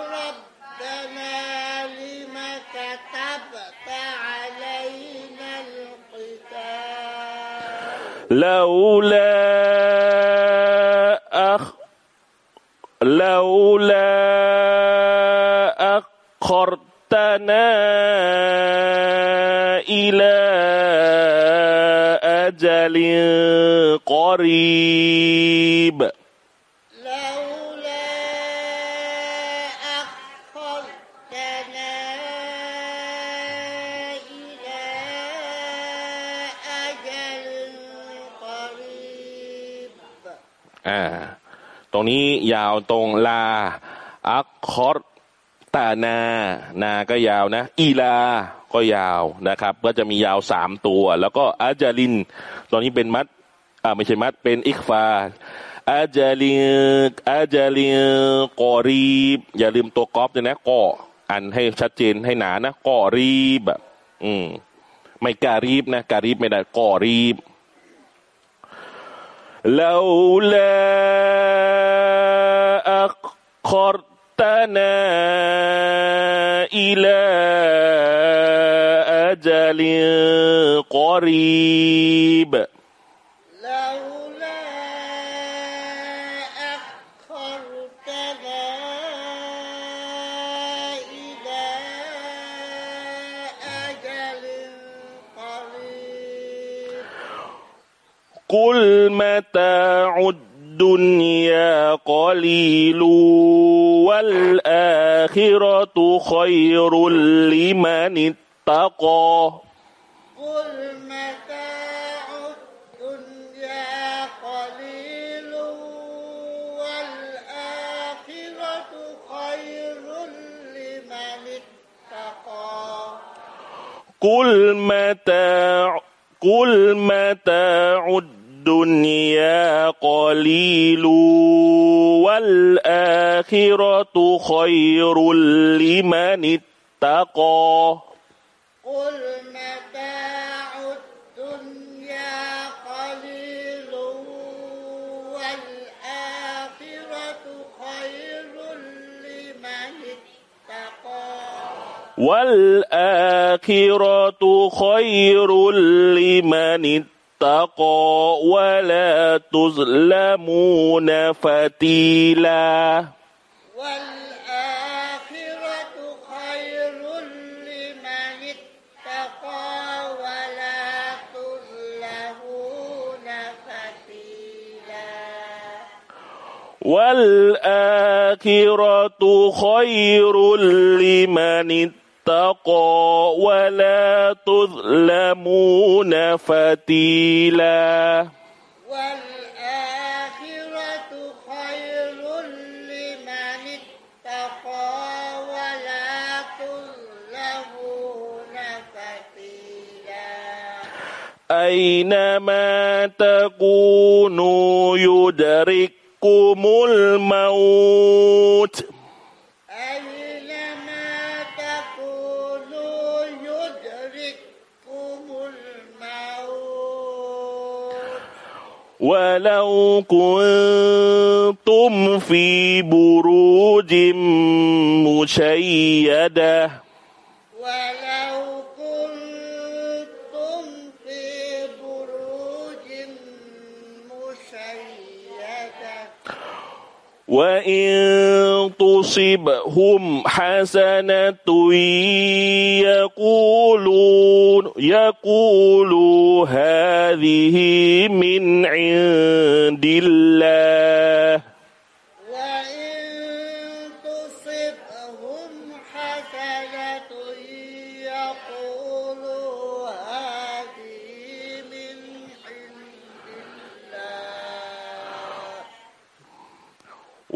ربنا لم كتبت علينا القتال. لولا أخ لولا أخرتنا أجل قريب لولا أخرتنا إلى أجل قريب อ่า ตรงนี้ยาวตรงลา อักคอร ตานา นาก็ยาวนะ อีลา ก็ยาวนะครับ ก็จะมียาวสามตัว แล้วก็อาจาริน ตอนนี้เป็นมัด อ่า ไม่ใช่มัด เป็นอิกฟา อาจาลินอาจาลินกอรีบ อย่าลืมตัวกอฟด้วยนะก็อันให้ชัดเจนให้หนานะกอรีบแบบอืม ไม่การีบนะ การีบไม่ได้กอรีบ لولا أخرتنا إلى أجل قريب. لولا أخرتنا إلى أجل قريب. قل متاع الدنيا قليل والآخرة خير لمن اتقى. قل متاع الدنيا قليل والآخرة خير لمن اتقى. قل متاع قل متاع الدنيا قليل والآخرة خير لمن اتقى. قل متاع الدنيا قليل والآخرة خير لمن اتقى. والآخرة خير لمن اتقى ولا تظلمون فتيلا. والآخرة خير لمن اتقى ولا تظلمون فتيلا. والآخرة خير لمن اتقى. ولا تظلمون فتيلا. والآخرة خير لمن اتقى ولا تظلمون فتيلا. أينما تكونوا يدرككم الموت ولو كنتم في بروج مشيدة وإن تصبهم حسنة يقولون يقولوا هذه من عند الله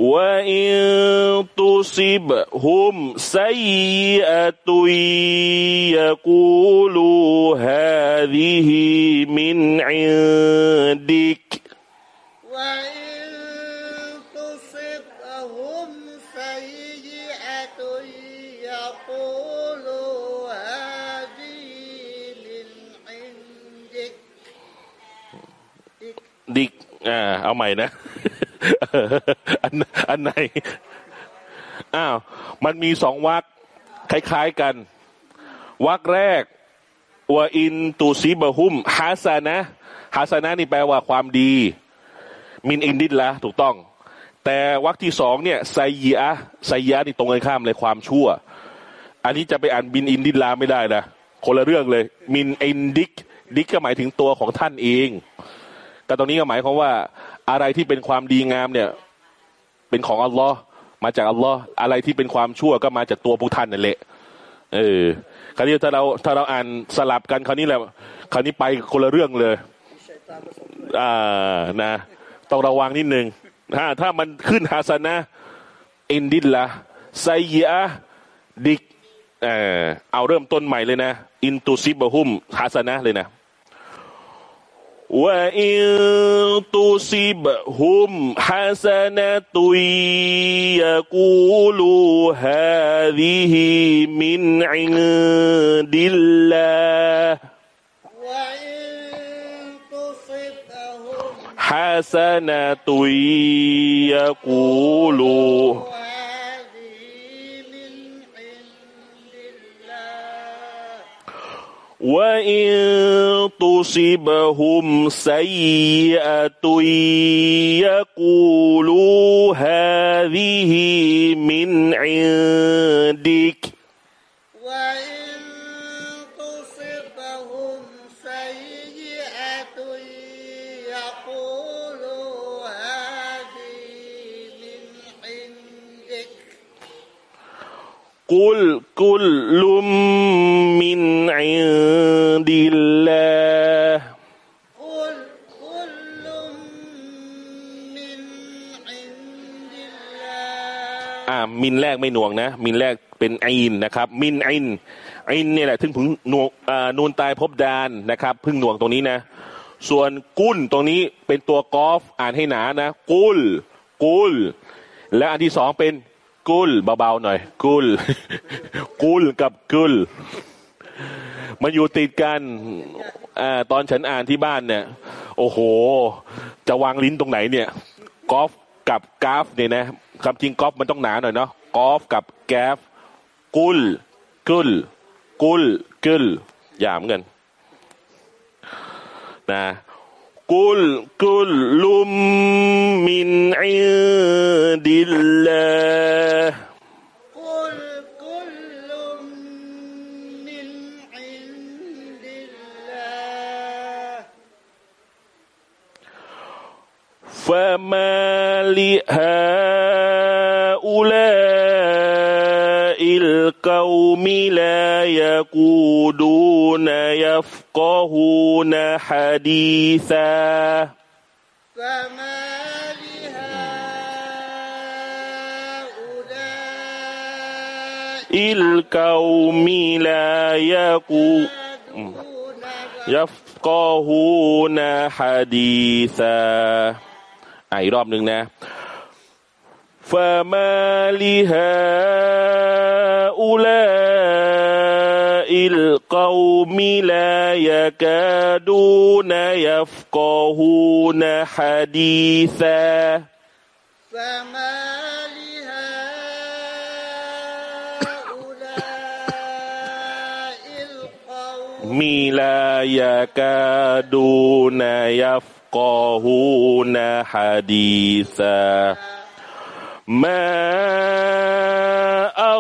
وإن تصبهم سيئة يقولوا هذه من عندك وإن تصبهم سيئة يقولوا هذه من عندك ديك آه أو ماي อันอันไหนอ้าวมันมีสองวรรคคล้ายๆกัน วักแรกวอินตูซีบะฮุมฮาสานะฮาสานะนี่แปลว่าความดี من عند اللهถูกต้อง แต่วรรคที่สองเนี่ย سيئة سيئة นี่ตรงกันข้ามเลยความชั่ว อันนี้จะไปอ่านمن عند اللهไม่ได้นะคนละเรื่องเลย من عندك دكก็หมายถึงตัวของท่านเอง แต่ตรงนี้ก็หมายความว่า อะไรที่เป็นความดีงามเนี่ย เป็นของอัลลอฮ์มาจากอัลลอฮ์อะไรที่เป็นความชั่วก็มาจากตัวพวกท่านนั่นแหละเออคราวนี้ถ้าเราถ้าเราอ่านสลับกันคราวนี้แหละคราวนี้ไปคนละเรื่องเลยอ่านะต้องระวังนิดนึงถ้าถ้ามันขึ้นحسنة عند الله سيئة دكเออเอาเริ่มต้นใหม่เลยนะ إن تصبهمฮาสนะเลยนะ وإن تصبهم حسنة يقولوا هذه من عند الله وإن تصبهم حسنة يقولوا وإن تصبهم سيئة يقولوا هذه من عندك قل كل من عند اللهอ่าمن แรกไม่หน่วงนะ من แรกเป็นอินนะครับ من إن إنนี่แหละถึงพึ่งนวงนูนตายพบดานนะครับ พึ่งหน่วงตรงนี้นะ ส่วน قلตรงนี้เป็นตัวกอฟอ่านให้หนานะ قلกุลและอันที่สองเป็น กุลเบาๆหน่อย กุล กุลกับกุล มันอยู่ติดกันอ่าตอนฉันอ่านที่บ้านเนี่ย โอ้โห จะวางลิ้นตรงไหนเนี่ยกอฟกับกราฟเนี่ยนะคำจริงกอฟมันต้องหนาหน่อยเนาะกอฟกับแกฟกุล กุล กุล กุลยามือนกันนะ قل كل من عند الله. قل كل من عند الله. فما لهؤلاء يفقهون حديثا فما لهؤلاء القوم لا يقودون يدعون يفقهون حديثا อ่ะอีกรอบหนึ่งนะ فما لهؤلاء القوم لا يكادون يفقهون حديثا. فما لهؤلاء القوم لا يكادون يفقهون حديثا. ما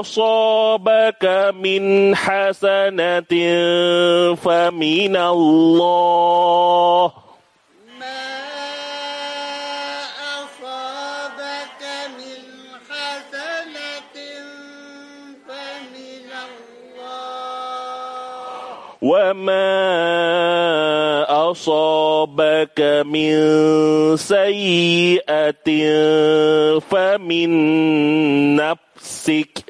أصابك من حسنة فمن الله. ما أصابك من حسنة فمن الله. وما أصابك من سيئة فمن نفسك.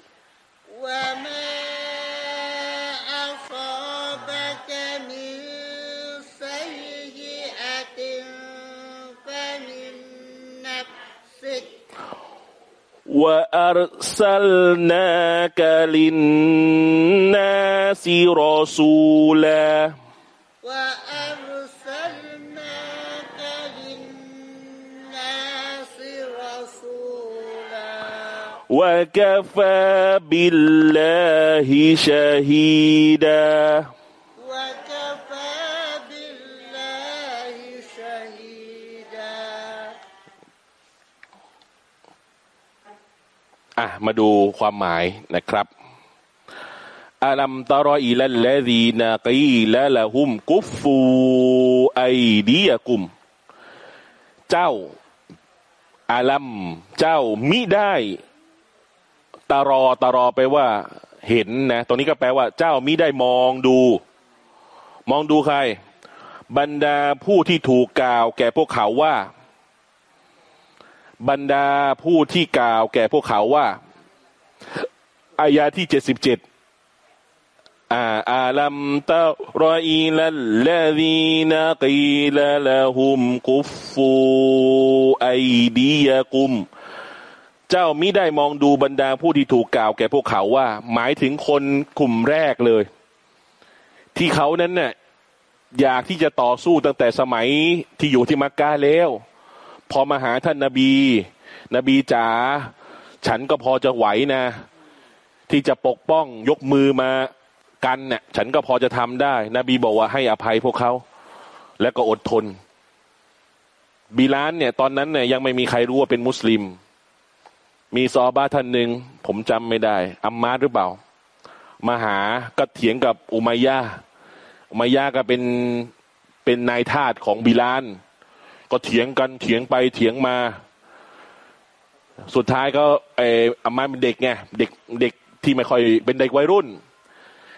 وأرسلناك للناس رسولا. وأرسلناك للناس رسولا. وكفى بالله شهيدا. มาดูความหมายนะครับอาลัมตารออิลัลลดีนากีละละหุมกุฟฟูไอดียกุม เจ้าอาลัมเจ้ามิได้ตารอตารอไปว่า เห็นนะตรงนี้ก็แปลว่า เจ้ามิได้มองดู มองดูใคร บรรดาผู้ที่ถูกกล่าว แก่พวกเขาว่า บรรดาผู้ที่กล่าว แก่พวกเขาว่า อายาที่เจ็ดสิบเจ็ดอาอาลัมตะรออีลัลลดีนกีลละหุมกุฟฟูไอดียกุม เจ้ามิได้มองดูบรรดาผู้ที่ถูกกล่าวแก่พวกเขาว่า หมายถึงคนกลุ่มแรกเลย ที่เขานั้นเนี่ยอยากที่จะต่อสู้ตั้งแต่สมัยที่อยู่ที่มักกะแล้ว พอมาหาท่านนาบี นบีจ๋า ฉันก็พอจะไหวนะ ที่จะปกป้องยกมือมากันเนี่ยฉันก็พอจะทำได้ นบีบอกว่าให้อภัยพวกเขา และก็อดทนบิลานเนี่ย ตอนนั้นเนี่ยยังไม่มีใครรู้ว่าเป็นมุสลิม มีซอบ้าท่านหนึ่งผมจำไม่ได้อัมมาหรือเปล่า มาหาก็เถียงกับอุมัยยะอุมัยยะก็เป็นเป็นนายทาสของบิลาน ก็เถียงกันเถียงไปเถียงมา สุดท้ายก็เอออามาเป็นเด็กไงเด็กเด็กที่ไม่ค่อยเป็นเด็กวัยรุ่น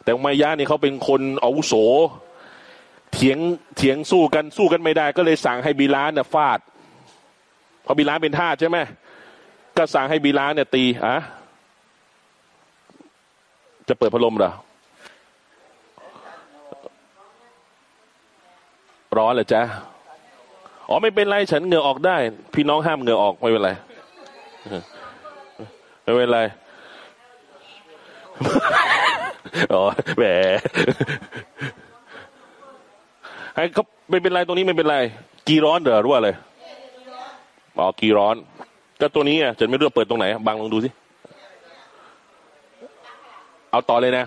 แต่อมายะเนี่ยเขาเป็นคนอาวุโสเถียงเถียงสู้กันสู้กันไม่ได้ ก็เลยสั่งให้บิลานเนี่ยฟาดเพราะบิลานเป็นทาสใช่ไหมก็สั่งให้บิลานเนี่ยตีอะจะเปิดพัดลมเหรอร้อนเหรอจ๊ะอ๋อไม่เป็นไรฉันเหงื่อออกได้ พี่น้องห้ามเหงื่อออกไม่เป็นไร ไม่เป็นไรอ๋อแหมให้เขาไม่เป็นไรตรงนี้ไม่เป็นไร กีร้อนเด้อรู้ว่าเลยอ๋อกีร้อน ก็ตัวนี้อะฉันไม่รู้เปิดตรงไหนบังลองดูสิ เอาต่อเลยนะ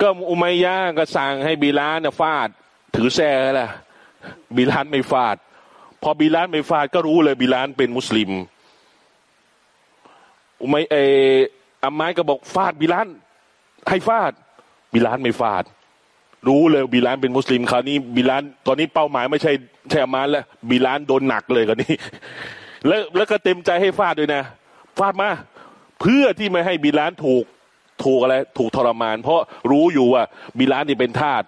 ก็อุมัยยะก็สั่งให้บิลาลเนี่ยฟาด ถือแส้แหละบิลาลไม่ฟาด พอบิลาลไม่ฟาดก็รู้เลยบิลาลเป็นมุสลิมอุมัยเอออาไม้ก็บอกฟาดบิลาลให้ฟาด บิลาลไม่ฟาด รู้เลยบิลาลเป็นมุสลิมคราวนี้บิลาลตอนนี้เป้าหมายไม่ใช่ใช่อัมมารแล้วบิลาลโดนหนักเลยกว่านี้ แล้วแล้วก็เต็มใจให้ฟาดด้วยนะ ฟาดมาเพื่อที่ไม่ให้บิลานถูกถูกอะไร ถูกทรมาน เพราะรู้อยู่ว่าบิลานนี่เป็นทาส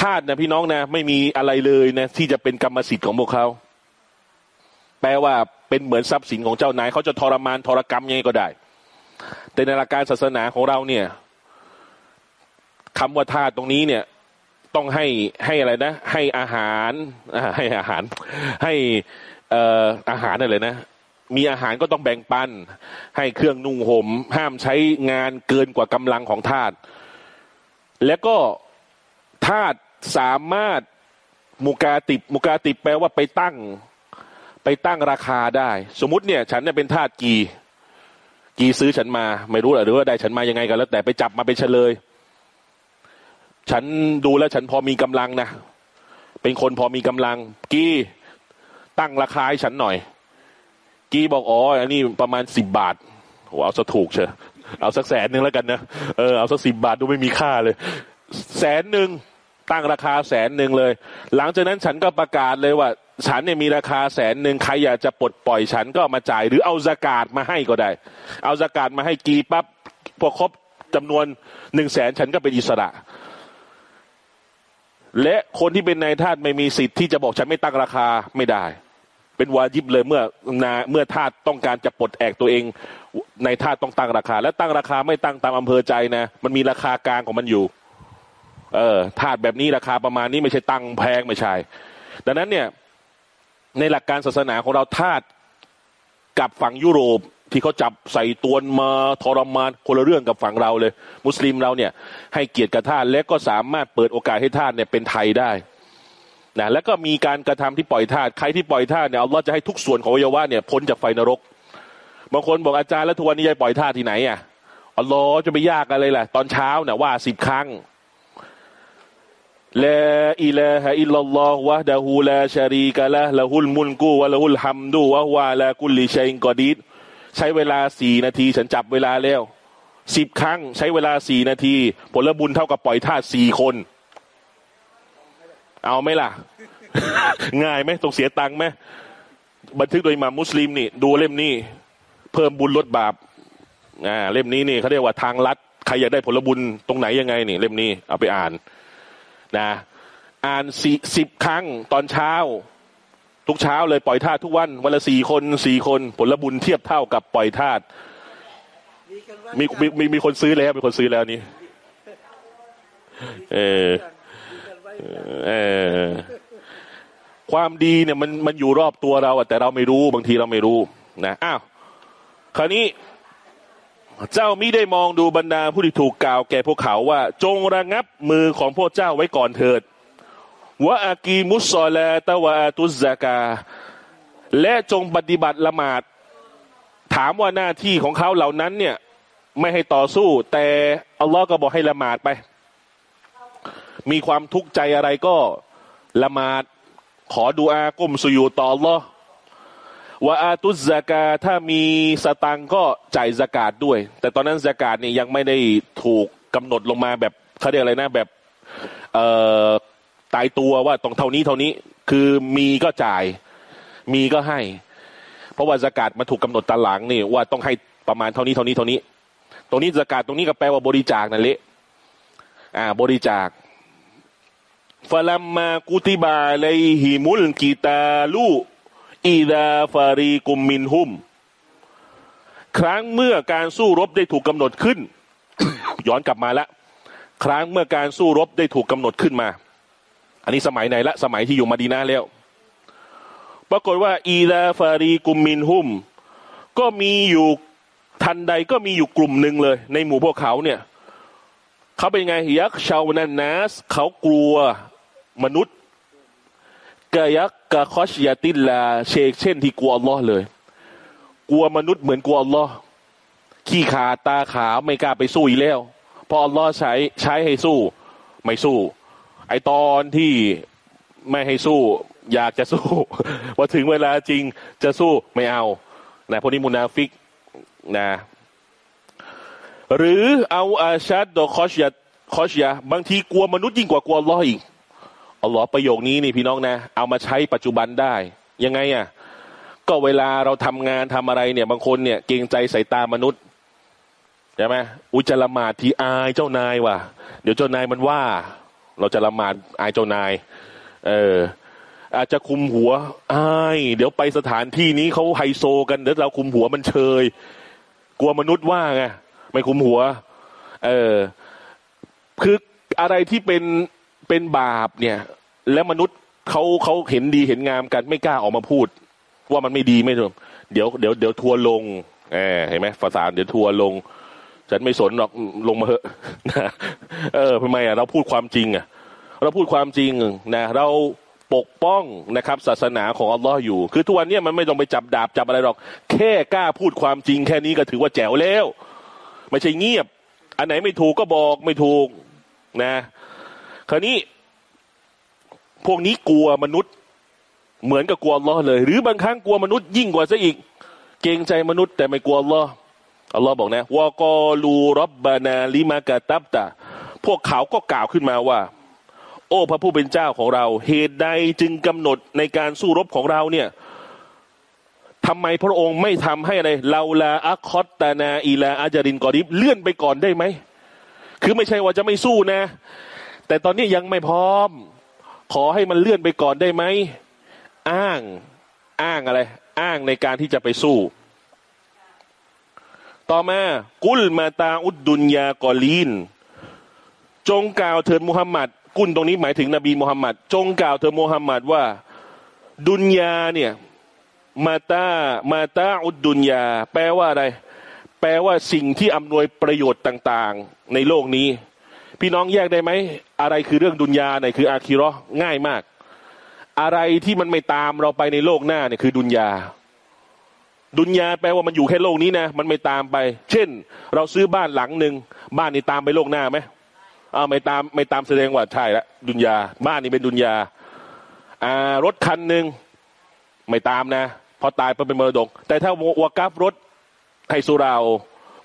ทาสนะพี่น้องนะ ไม่มีอะไรเลยนะที่จะเป็นกรรมสิทธิ์ของพวกเขา แปลว่าเป็นเหมือนทรัพย์สินของเจ้านายเขาจะทรมานทรกรรมยังไงก็ได้ แต่ในหลักการศาสนาของเราเนี่ยคำว่าทาสตรงนี้เนี่ย ต้องให้ให้อะไรนะ ให้อาหารให้อาหาร ให้เอ่ออาหารอะไรนะมีอาหารก็ต้องแบ่งปัน ให้เครื่องนุ่งห่มห้ามใช้งานเกินกว่ากำลังของทาสแล้วก็ทาส สามารถมุกาติบมุกาติบแปลว่าไปตั้ง ไปตั้งราคาได้ สมมติเนี่ย ฉันเนี่ยเป็นทาสกี กีซื้อฉันมา ไม่รู้หรือว่าได้ฉันมายังไงกันแล้วแต่ไปจับมาเป็นเฉลย ฉันดูแล้วฉันพอมีกำลังนะเป็นคนพอมีกำลัง กีตั้งราคาให้ฉันหน่อย กีบอกอ๋ออันนี้ประมาณสิบบาทโหเอาสักถูกเชียเอาสักแสนหนึ่งแล้วกันนะเออเอาสักสิบบาทดูไม่มีค่าเลย แสนหนึ่ง ตั้งราคาแสนหนึ่งเลย หลังจากนั้นฉันก็ประกาศเลยว่า ฉันเนี่ยมีราคาแสนหนึ่งใครอยากจะปลดปล่อยฉันก็มาจ่าย หรือเอาสกาดมาให้ก็ได้ เอาสกาดมาให้กีปั๊บพอครบจำนวนหนึ่งแสนฉันก็เป็นอิสระ และคนที่เป็นนายทาสไม่มีสิทธิ์ที่จะบอกฉันไม่ตั้งราคาไม่ได้ เป็นวาจิบเลยเมื่อนาเมื่อทาสต้องการจะปลดแอกตัวเองในทาสต้องตั้งราคา และตั้งราคาไม่ตั้งตามอำเภอใจนะ มันมีราคากลางของมันอยู่ เออทาสแบบนี้ราคาประมาณนี้ไม่ใช่ตังแพงไม่ใช่ ดังนั้นเนี่ยในหลักการศาสนาของเราทาสกับฝั่งยุโรปที่เขาจับใส่ตวนมาทรมานคนละเรื่องกับฝั่งเราเลย มุสลิมเราเนี่ยให้เกียรติกับทาสและก็สามารถเปิดโอกาสให้ทาสเนี่ยเป็นไทยได้นะแล้วก็มีการกระทำที่ปล่อยทาสใครที่ปล่อยทาสเนี่ยอัลลอฮ์จะให้ทุกส่วนของอวัยวะเนี่ยพ้นจากไฟนรกบางคนบอกอาจารย์แล้วทุกวันนี้จะปล่อยทาสที่ไหนอะอัลลอฮ์จะไปยากอะไรล่ะ ตอนเช้าเนี่ยว่าสิบครั้ง ลาอิลาฮะอิลลัลลอฮ์วะดะฮูลาชารีกะละละฮุลมุลกูวะละฮุลฮัมดูวะฮวาลากุลิชัยกอดีดใช้เวลาสี่นาทีฉันจับเวลาแล้วสิบครั้งใช้เวลาสี่นาที ผลบุญเท่ากับปล่อยทาสสี่คน เอาไหมล่ะ ง่ายไหมต้องเสียตังค์ไหมบันทึกโดยมามุสลิมนี่ ดูเล่มนี้ เพิ่มบุญลดบาปอ่าเล่มนี้นี่เขาเรียกว่าทางลัด ใครอยากได้ผลบุญตรงไหนยังไงนี่ เล่มนี้เอาไปอ่าน นะ อ่านสี่สิบครั้งตอนเช้า ทุกเช้าเลยปล่อยทาสทุกวันวันละสี่คนสี่คนผลบุญเทียบเท่ากับปล่อยทาสมีมีมีมีคนซื้อแล้วมีคนซื้อแล้วนี่เออเออความดีเนี่ยมันมันอยู่รอบตัวเราอะแต่เราไม่รู้บางทีเราไม่รู้นะอ้าวคราวนี้ เจ้ามิได้มองดูบรรดาผู้ที่ถูกกล่าวแก่พวกเขาว่า จงระงับมือของพวกเจ้าไว้ก่อนเถิดวะอากีมุสซอลาตะวะตุสซากา และจงปฏิบัติละหมาด ถามว่าหน้าที่ของเขาเหล่านั้นเนี่ย ไม่ให้ต่อสู้ แต่อัลลอฮ์ก็บอกให้ละหมาดไป มีความทุกข์ใจอะไรก็ละหมาด ขอดูอาก้มสุยูต่ออัลลอฮ์ ว่าอาตุสซากาถ้ามีสตังก็จ่ายสกาดด้วย แต่ตอนนั้นสกาดเนี่ยยังไม่ได้ถูกกำหนดลงมาแบบเขาเรียกอะไรนะแบบเอ่อตายตัวว่าต้องเท่านี้เท่านี้คือมีก็จ่ายมีก็ให้ เพราะว่าสกาดมาถูกกำหนดตาหลังนี่ว่าต้องให้ประมาณเท่านี้เท่านี้เท่านี้ ตรงนี้สกาดตรงนี้ก็แปลว่าบริจาคนั่นแหละอ่า บริจาคฟลัมมากุติบาไลฮิมุลกิตาลู อีดาฟารีกุมมินหุม ครั้งเมื่อการสู้รบได้ถูกกำหนดขึ้น ย้อนกลับมาละ ครั้งเมื่อการสู้รบได้ถูกกำหนดขึ้นมา อันนี้สมัยไหนละ สมัยที่อยู่มาดีนาแล้ว ปรากฏว่า อีดาฟารีกุมมินหุม ก็มีอยู่ทันใดก็มีอยู่กลุ่มหนึ่งเลย ในหมู่พวกเขาเนี่ย เขาเป็นไงยักษ์ชาวนันนัสเขากลัวมนุษย์ กายักกะคอชยาติลลาเชกเช่นที่กลัวอัลลอฮ์เลย กลัวมนุษย์เหมือนกลัวอัลลอฮ์ขี้ขาตาขาวไม่กล้าไปสู้อีกแล้วพออัลลอฮ์ใช้ใช้ให้สู้ ไม่สู้ ไอตอนที่ไม่ให้สู้ อยากจะสู้พอถึงเวลาจริงจะสู้ไม่เอานะพวกนี้มุนาฟิกนะหรือเอาอาชัดดอคอชยาคอชยาบางทีกลัวมนุษย์ยิ่งกว่ากลัวอัลลอฮ์อีก อัลลอฮ์ประโยคนี้นี่พี่น้องนะ เอามาใช้ปัจจุบันได้ ยังไงอะก็เวลาเราทำงานทำอะไรเนี่ย บางคนเนี่ยเกรงใจสายตามนุษย์ใช่ไหมอุจจารมาดที่อายเจ้านายว่ะ เดี๋ยวเจ้านายมันว่า เราจะละหมาดอายเจ้านาย เออ อาจจะคุมหัวอายเดี๋ยวไปสถานที่นี้เขาไฮโซกันเดี๋ยวเราคุมหัวมันเชย กลัวมนุษย์ว่าไงไม่คุมหัว เออ คืออะไรที่เป็น เป็นบาปเนี่ย แล้วมนุษย์เขาเขาเห็นดีเห็นงามกันไม่กล้าออกมาพูด ว่ามันไม่ดีไม่ถูกเดี๋ยวเดี๋ยวเดี๋ยวทัวลงเออเห็นไหมภาษาเดี๋ยวทัวลง ฉันไม่สนหรอกลงมาเหอะเออทำไมอะเราพูดความจริงอะ เราพูดความจริงนะเราปกป้องนะครับ ศาสนาของอัลลอฮ์อยู่ คือทุกวันนี้มันไม่ต้องไปจับดาบจับอะไรหรอก แค่กล้าพูดความจริงแค่นี้ก็ถือว่าแจ๋วแล้ว ไม่ใช่เงียบ อันไหนไม่ถูกก็บอกไม่ถูกนะ คราวนี้ พวกนี้กลัวมนุษย์ เหมือนกับกลัวอัลลอฮ์เลย หรือบางครั้งกลัวมนุษย์ยิ่งกว่าซะอีก เกรงใจมนุษย์แต่ไม่กลัวอัลลอฮ์อัลลอฮ์บอกนะวากอลูรับบานาลิมากาตับตาพวกเขาก็กล่าวขึ้นมาว่า โอ้พระผู้เป็นเจ้าของเรา เหตุใดจึงกำหนดในการสู้รบของเราเนี่ยทำไมพระองค์ไม่ทำให้อะไรลาลาอัคคอตตานาอีลาอาจารินกอริบเลื่อนไปก่อนได้ไหม คือไม่ใช่ว่าจะไม่สู้นะ แต่ตอนนี้ยังไม่พร้อม ขอให้มันเลื่อนไปก่อนได้ไหม อ้าง อ้างอะไร อ้างในการที่จะไปสู้ ต่อมากุลมาตาอุดดุนยากอลีน จงกล่าวเถิดมุฮัมมัดกุลตรงนี้หมายถึงนบีมุฮัมมัดจงกล่าวเถิดมุฮัมมัดว่า ดุนยาเนี่ยมาตามาตาอุดดุนยา แปลว่าอะไร แปลว่าสิ่งที่อำนวยประโยชน์ต่าง ๆ ในโลกนี้ พี่น้องแยกได้ไหม อะไรคือเรื่องดุนยาไหนคืออาคีรอง่ายมาก อะไรที่มันไม่ตามเราไปในโลกหน้าเนี่ยคือดุนยา ดุนยาแปลว่ามันอยู่แค่โลกนี้นะ มันไม่ตามไป เช่น เราซื้อบ้านหลังหนึ่งบ้านนี้ตามไปโลกหน้าไหมอ้าวไม่ตามไม่ตามแสดงว่าใช่ละดุนยา บ้านนี้เป็นดุนยา อ่ารถคันหนึ่งไม่ตามนะพอตายไปเป็นมรดก แต่ถ้าวากับรถให้สุรา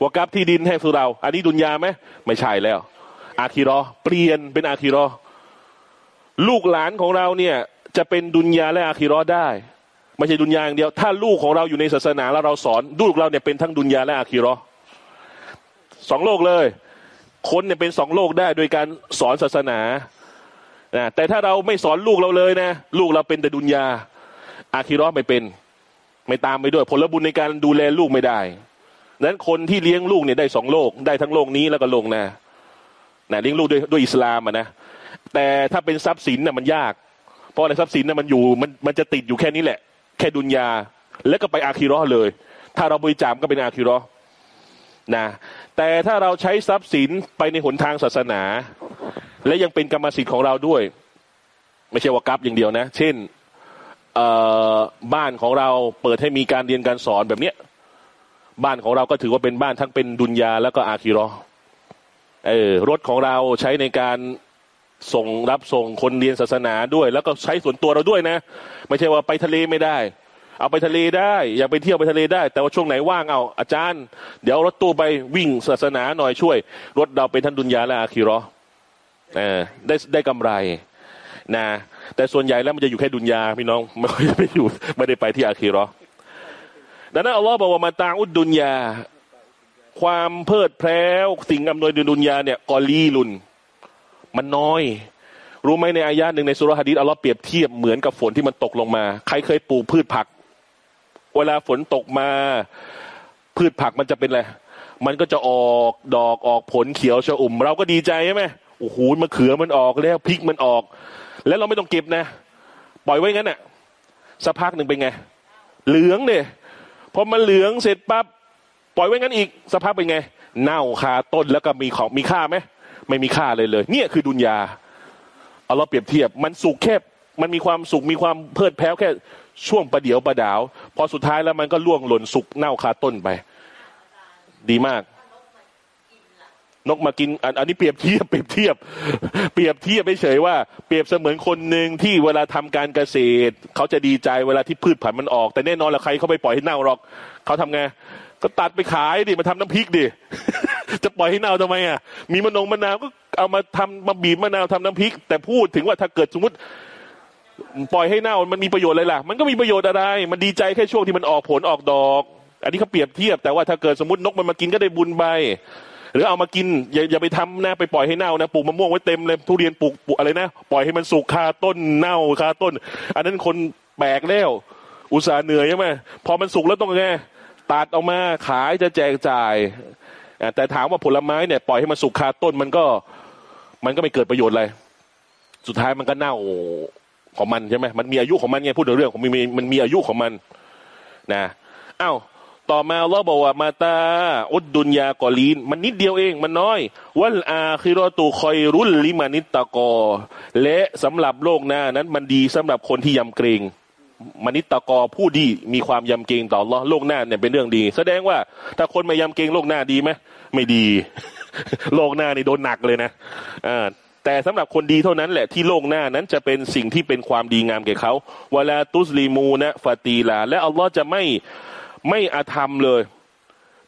วากับที่ดินให้สุราอันนี้ดุนยาไหมไม่ใช่แล้ว อาคีรอเปลี่ยนเป็นอาคีรอลูกหลานของเราเนี่ย จะเป็นดุนยาและอาคีรอได้ไม่ใช่ดุนยาอย่างเดียว ถ้าลูกของเราอยู่ในศาสนาแล้วเราสอนลูกเราเนี่ยเป็นทั้งดุนยาและอาคีรอสองโลกเลย คนเนี่ยเป็นสองโลกได้โดยการสอนศาสนานะแต่ถ้าเราไม่สอนลูกเราเลยนะ ลูกเราเป็นแต่ดุนยา อาคีรอไม่เป็น ไม่ตามไปด้วย ผลบุญในการดูแลลูกไม่ได้ดังนั้นคนที่เลี้ยงลูกเนี่ยได้สองโลก ได้ทั้งโลกนี้แล้วก็โลกหน้า นะเลี้ยงลูกด้วยด้วยอิสลามนะแต่ถ้าเป็นทรัพย์สินน่ะมันยาก เพราะอะไรทรัพย์สินน่ะมันอยู่มันมันจะติดอยู่แค่นี้แหละ แค่ดุนยา แล้วก็ไปอาคีรอเลย ถ้าเราบริจาคก็เป็นอาคีรอนะแต่ถ้าเราใช้ทรัพย์สินไปในหนทางศาสนา และยังเป็นกรรมสิทธิ์ของเราด้วย ไม่ใช่ว่ากับอย่างเดียวนะ เช่นบ้านของเราเปิดให้มีการเรียนการสอนแบบเนี้ยบ้านของเราก็ถือว่าเป็นบ้านทั้งเป็นดุนยาแล้วก็อาคีรอ เออรถของเราใช้ในการส่งรับส่งคนเรียนศาสนาด้วย แล้วก็ใช้ส่วนตัวเราด้วยนะ ไม่ใช่ว่าไปทะเลไม่ได้ เอาไปทะเลได้อยากไปเที่ยวไปทะเลได้ แต่ว่าช่วงไหนว่างเอาอาจารย์ เดี๋ยวรถตู้ไปวิ่งศาสนาหน่อยช่วย รถเราเป็นท่านดุนยาและอาคีรอเออได้ได้กำไรนะแต่ส่วนใหญ่แล้วมันจะอยู่แค่ดุนยาพี่น้องไม่ค่อยไปอยู่ไม่ได้ไปที่อาคีรอดังนั้นอัลลอฮ์บอกว่ามาตางอุดดุนยา ความเพลิดเพลินสิ่งอำนวยดุนยาเนี่ยกอลีลุน มันน้อย รู้ไหมในอายะหนึ่งในสุรหะดีษอัลลอฮ์เปรียบเทียบเหมือนกับฝนที่มันตกลงมา ใครเคยปลูกพืชผัก เวลาฝนตกมา พืชผักมันจะเป็นอะไรมันก็จะออกดอกออกผลเขียวชอุ่ม เราก็ดีใจใช่ไหมโอ้โหมะเขือมันออกแล้วพริกมันออก แล้วเราไม่ต้องเก็บนะ ปล่อยไว้งั้นน่ะสักพักหนึ่งเป็นไง เหลืองเนี่ยพอมันเหลืองเสร็จปั๊บ ปล่อยไว้งั้นอีกสักพักเป็นไง เน่าคาต้นแล้วก็มีของมีค่าไหมไม่มีค่าเลยเลย เนี่ยคือดุนยาเอาเราเปรียบเทียบ มันสุขแค่มันมีความสุขมีความเพลิดเพลินแค่ช่วงประเดียวประดาว พอสุดท้ายแล้วมันก็ล่วงหล่นสุกเน่าคาต้นไป ดีมาก นกมากินอันนี้เปรียบเทียบ เปรียบเทียบ เปรียบเทียบไม่เฉยว่าเปรียบเสมือนคนหนึ่งที่เวลาทำการเกษตร เขาจะดีใจเวลาที่พืชผันมันออก แต่แน่นอนละใครเขาไปปล่อยให้เน่าหรอกเขาทำไง ก็ตัดไปขายดิมาทำน้ำพริกดิจะปล่อยให้เน่าทำไมอะมีมะนงมะนาวก็เอามาทำมาบีบมะนาวทำน้ำพริก แต่พูดถึงว่าถ้าเกิดสมมติปล่อยให้เน่ามันมีประโยชน์อะไรล่ะ มันก็มีประโยชน์อะไร มันดีใจแค่ช่วงที่มันออกผลออกดอก อันนี้เขาเปรียบเทียบ แต่ว่าถ้าเกิดสมมตินกมันมากินก็ได้บุญใบหรือเอามากินอย่าอย่าไปทำนะไปปล่อยให้เน่านะปลูกมะม่วงไว้เต็มเลยทุเรียนปลูกปลูกอะไรนะปล่อยให้มันสุกคาต้นเน่าคาต้น อันนั้นคนแบกแล้ว อุตส่าห์เหนื่อยใช่ไหมพอมันสุกแล้วต้องไง ตัดออกมาขายจะแจกจ่าย แต่ถามว่าผลไม้เนี่ยปล่อยให้มันสุกคาต้นมันก็มันก็ไม่เกิดประโยชน์อะไรสุดท้ายมันก็เน่าของมันใช่ไหมมันมีอายุของมันไงพูดถึงเรื่องของมันมีมันมีอายุของมันนะอ้าวต่อมาเราบอกว่ามาตาอุดดุนยากอลีน มันนิดเดียวเองมันน้อย วัลอาคิรอตูคอยรุลลิมานิตตะกอ และสำหรับโลกหน้านั้นมันดีสำหรับคนที่ยำเกรง มนิตตะกอผู้ดีมีความยำเกรงต่อลอโลกหน้าเนี่ยเป็นเรื่องดี แสดงว่าถ้าคนไม่ยำเกรงโลกหน้าดีไหมไม่ดี โลกหน้านี่โดนหนักเลยนะอ่าแต่สำหรับคนดีเท่านั้นแหละที่โลกหน้านั้นจะเป็นสิ่งที่เป็นความดีงามแก่เขาเวลาตุสลีมูนะฟาตีลา และอัลลอฮ์จะไม่ไม่อาธรรมเลย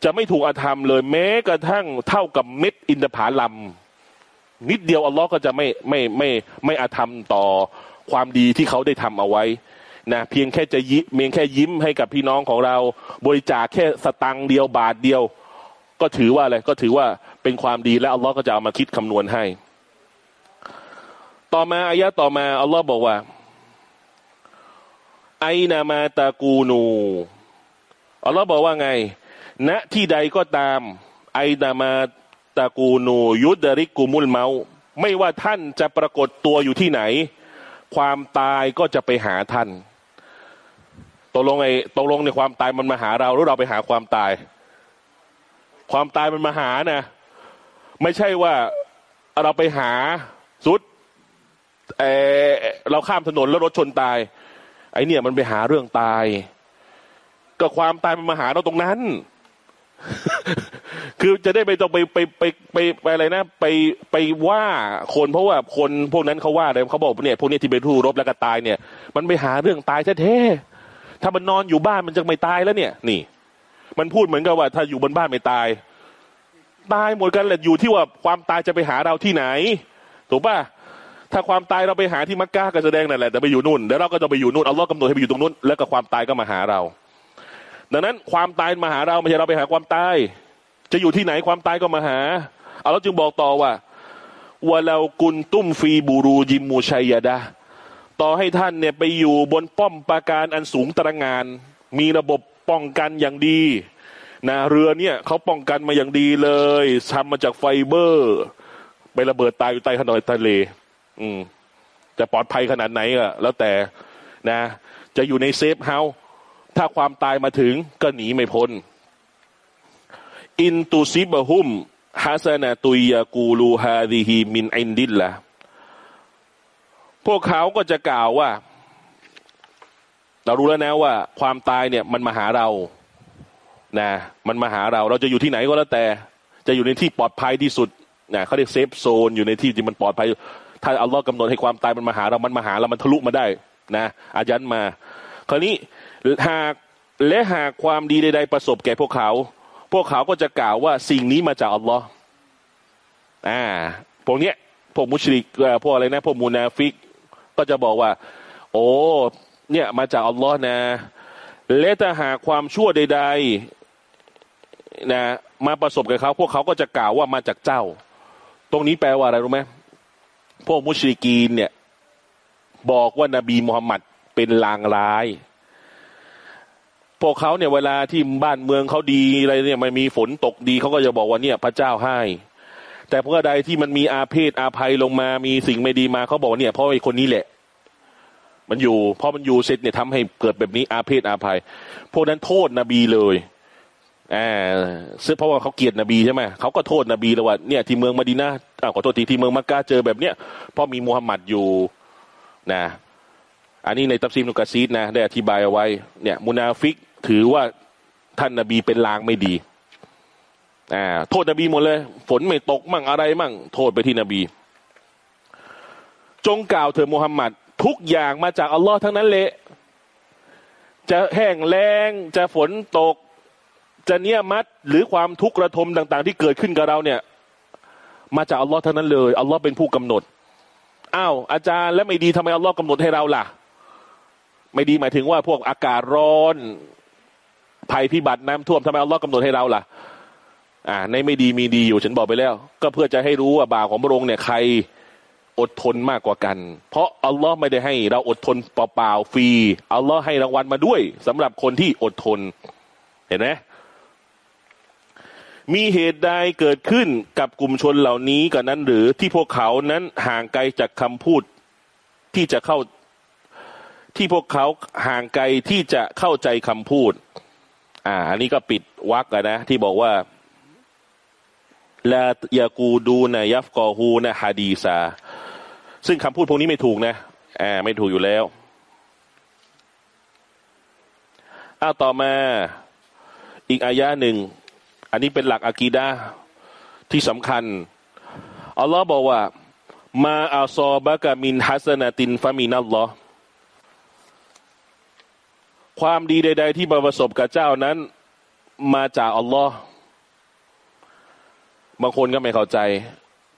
จะไม่ถูกอาธรรมเลย แม้กระทั่งเท่ากับเม็ดอินทผลัมนิดเดียวอัลลอฮ์ก็จะไม่ไม่ไม่ไม่อาธรรมต่อความดีที่เขาได้ทำเอาไว้ นะเพียงแค่จะยิ้มเพียงแค่ยิ้มให้กับพี่น้องของเราบริจาคแค่สตังค์เดียวบาทเดียว ก็ถือว่าอะไรก็ถือว่าเป็นความดีและอัลลอฮ์ก็จะเอามาคิดคำนวณให้ ต่อมาอายะต่อมาอัลลอฮ์บอกว่าไอนามาตากูนูอัลลอฮ์บอกว่าไง ณที่ใดก็ตาม ไอนามาตากูนู ยุดริกุมุลเมาไม่ว่าท่านจะปรากฏตัวอยู่ที่ไหน ความตายก็จะไปหาท่าน ตกลงไอ้ตกลงในความตายมันมาหาเราหรือเราไปหาความตาย ความตายมันมาหานะไม่ใช่ว่าเราไปหาสุดเออเราข้ามถนนแล้วรถชนตาย ไอเนี่ยมันไปหาเรื่องตาย ก็ความตายมันมาหาเราตรงนั้น คือจะได้ไปต้องไปไปไปไปไปอะไรนะไปไปว่าคนเพราะว่าคนพวกนั้นเขาว่าอะไรเขาบอกเนี่ยพวกนี้ที่ไปทูรบแล้วก็ตายเนี่ย มันไปหาเรื่องตายแท้ๆ ถ้ามันนอนอยู่บ้านมันจะไม่ตายแล้วเนี่ย นี่ มันพูดเหมือนกับว่า ถ้าอยู่บนบ้านไม่ตาย ตายหมดกันแหละอยู่ที่ว่าความตายจะไปหาเราที่ไหน ถูกป่ะถ้าความตายเราไปหาที่มักกะก็แสดงนั่นแหละแต่ไปอยู่นู่นเดี๋ยวเราก็จะไปอยู่นู่นเอัลลอฮ์กำหนดให้ไปอยู่ตรงนู้นแล้วก็ความตายก็มาหาเรา ดังนั้นความตายมาหาเราไม่ใช่เราไปหาความตาย จะอยู่ที่ไหนความตายก็มาหาเอัลลอฮ์จึงบอกต่อว่าวะเรากุนตุ้มฟีบูรูจิมูชัยยะดะ ต่อให้ท่านเนี่ยไปอยู่บนป้อมปราการอันสูงตระงาน มีระบบป้องกันอย่างดีนะเรือเนี่ยเขาป้องกันมาอย่างดีเลยทำมาจากไฟเบอร์ ไประเบิดตายอยู่ใต้ขนอยทะเล อืมจะปลอดภัยขนาดไหนก็แล้วแต่นะ จะอยู่ใน safe house ถ้าความตายมาถึงก็หนีไม่พ้น إن تصبهم حسنة يقولوا هذه من عند الله พวกเขาก็จะกล่าวว่า เรารู้แล้วนะว่า ความตายเนี่ยมันมาหาเรานะมันมาหาเราเราจะอยู่ที่ไหนก็แล้วแต่ จะอยู่ในที่ปลอดภัยที่สุดนะเขาเรียก safe zone อยู่ในที่ที่มันปลอดภัย ถ้าอัลลอฮ์กำหนดให้ความตายมันมาหาเรามันมาหาเรามันทะลุมาได้นะอายันมา คราวนี้หากและหากความดีใดๆประสบแก่พวกเขา พวกเขาก็จะกล่าวว่าสิ่งนี้มาจากอัลลอฮ์อ่าพวกเนี้ยพวกมุชริกพวกอะไรนะพวกมูนาฟิก ก็จะบอกว่า โอ้เนี่ยมาจากอัลลอฮ์นะและถ้าหากความชั่วใด ๆนะมาประสบกับเขา พวกเขาก็จะกล่าวว่ามาจากเจ้า ตรงนี้แปลว่าอะไรรู้ไหมพวกมุชริกีนเนี่ย บอกว่านบีมุฮัมมัดเป็นลางร้าย พวกเขาเนี่ยเวลาที่บ้านเมืองเขาดีอะไรเนี่ยมันมีฝนตกดีเขาก็จะบอกว่าเนี่ย พระเจ้าให้ แต่เพื่อใดที่มันมีอาเพศอาภัยลงมามีสิ่งไม่ดีมาเขาบอกว่าเนี่ยเพราะไอ้คนนี้แหละ มันอยู่เพราะมันอยู่เสร็จเนี่ยทำให้เกิดแบบนี้อาเพศอาภัย พวกนั้นโทษนบีเลยอ่าซึ่งเพราะว่าเขาเกลียดนบีใช่ไหมเขาก็โทษนบีเลยว่าเนี่ยที่เมืองมาดีนาอ่าขอโทษทีที่เมืองมักกะเจอแบบเนี้ยเพราะมีมูฮัมหมัดอยู่นะ อันนี้ในตัฟซีมนุกะซีดนะ ได้อธิบายเอาไว้ เนี่ยมุนาฟิกถือว่าท่านนาบีเป็นลางไม่ดี อ่าโทษนบีหมดเลย ฝนไม่ตกมั่งอะไรมั่ง โทษไปที่นบี จงกล่าวเถิดมุฮัมมัดทุกอย่างมาจากอัลลอฮ์ทั้งนั้นแหละ จะแห้งแล้งจะฝนตก จะเนียมัดหรือความทุกข์ระทมต่าง ๆ ที่เกิดขึ้นกับเราเนี่ย มาจากอัลลอฮ์ทั้งนั้นเลยอัลลอฮ์เป็นผู้กำหนดอ้าวอาจารย์แล้วไม่ดีทำไมอัลลอฮ์กำหนดให้เราล่ะ ไม่ดีหมายถึงว่าพวกอากาศร้อน ภัยพิบัติน้ำท่วมทำไมอัลลอฮ์กำหนดให้เราล่ะ อ่า ในไม่ดีมีดีอยู่ฉันบอกไปแล้ว ก็เพื่อจะให้รู้ว่าบาปของพระองค์เนี่ยใครอดทนมากกว่ากัน เพราะอัลลอฮ์ไม่ได้ให้เราอดทนเปล่าๆฟรีอัลลอฮ์ให้รางวัลมาด้วยสำหรับคนที่อดทน เห็นไหมมีเหตุใดเกิดขึ้นกับกลุ่มชนเหล่านี้กันนั้นหรือที่พวกเขานั้นห่างไกลจากคำพูดที่จะเข้าที่พวกเขาห่างไกลที่จะเข้าใจคำพูด อ่า อันนี้ก็ปิดวักนะที่บอกว่า ลายากูดูนะยัฟกอฮูนะฮาดีซาซึ่งคำพูดพวกนี้ไม่ถูกนะอ่าไม่ถูกอยู่แล้วอ้าต่อมาอีกอายะหนึ่ง อันนี้เป็นหลักอะกีดาที่สำคัญ อัลลอฮ์บอกว่า มาอาซอบะกะมินฮัสนาตินฟามินัลลอคความดีใด ๆ ที่ประสบกับเจ้านั้น มาจากอัลลอฮ์ บางคนก็ไม่เข้าใจ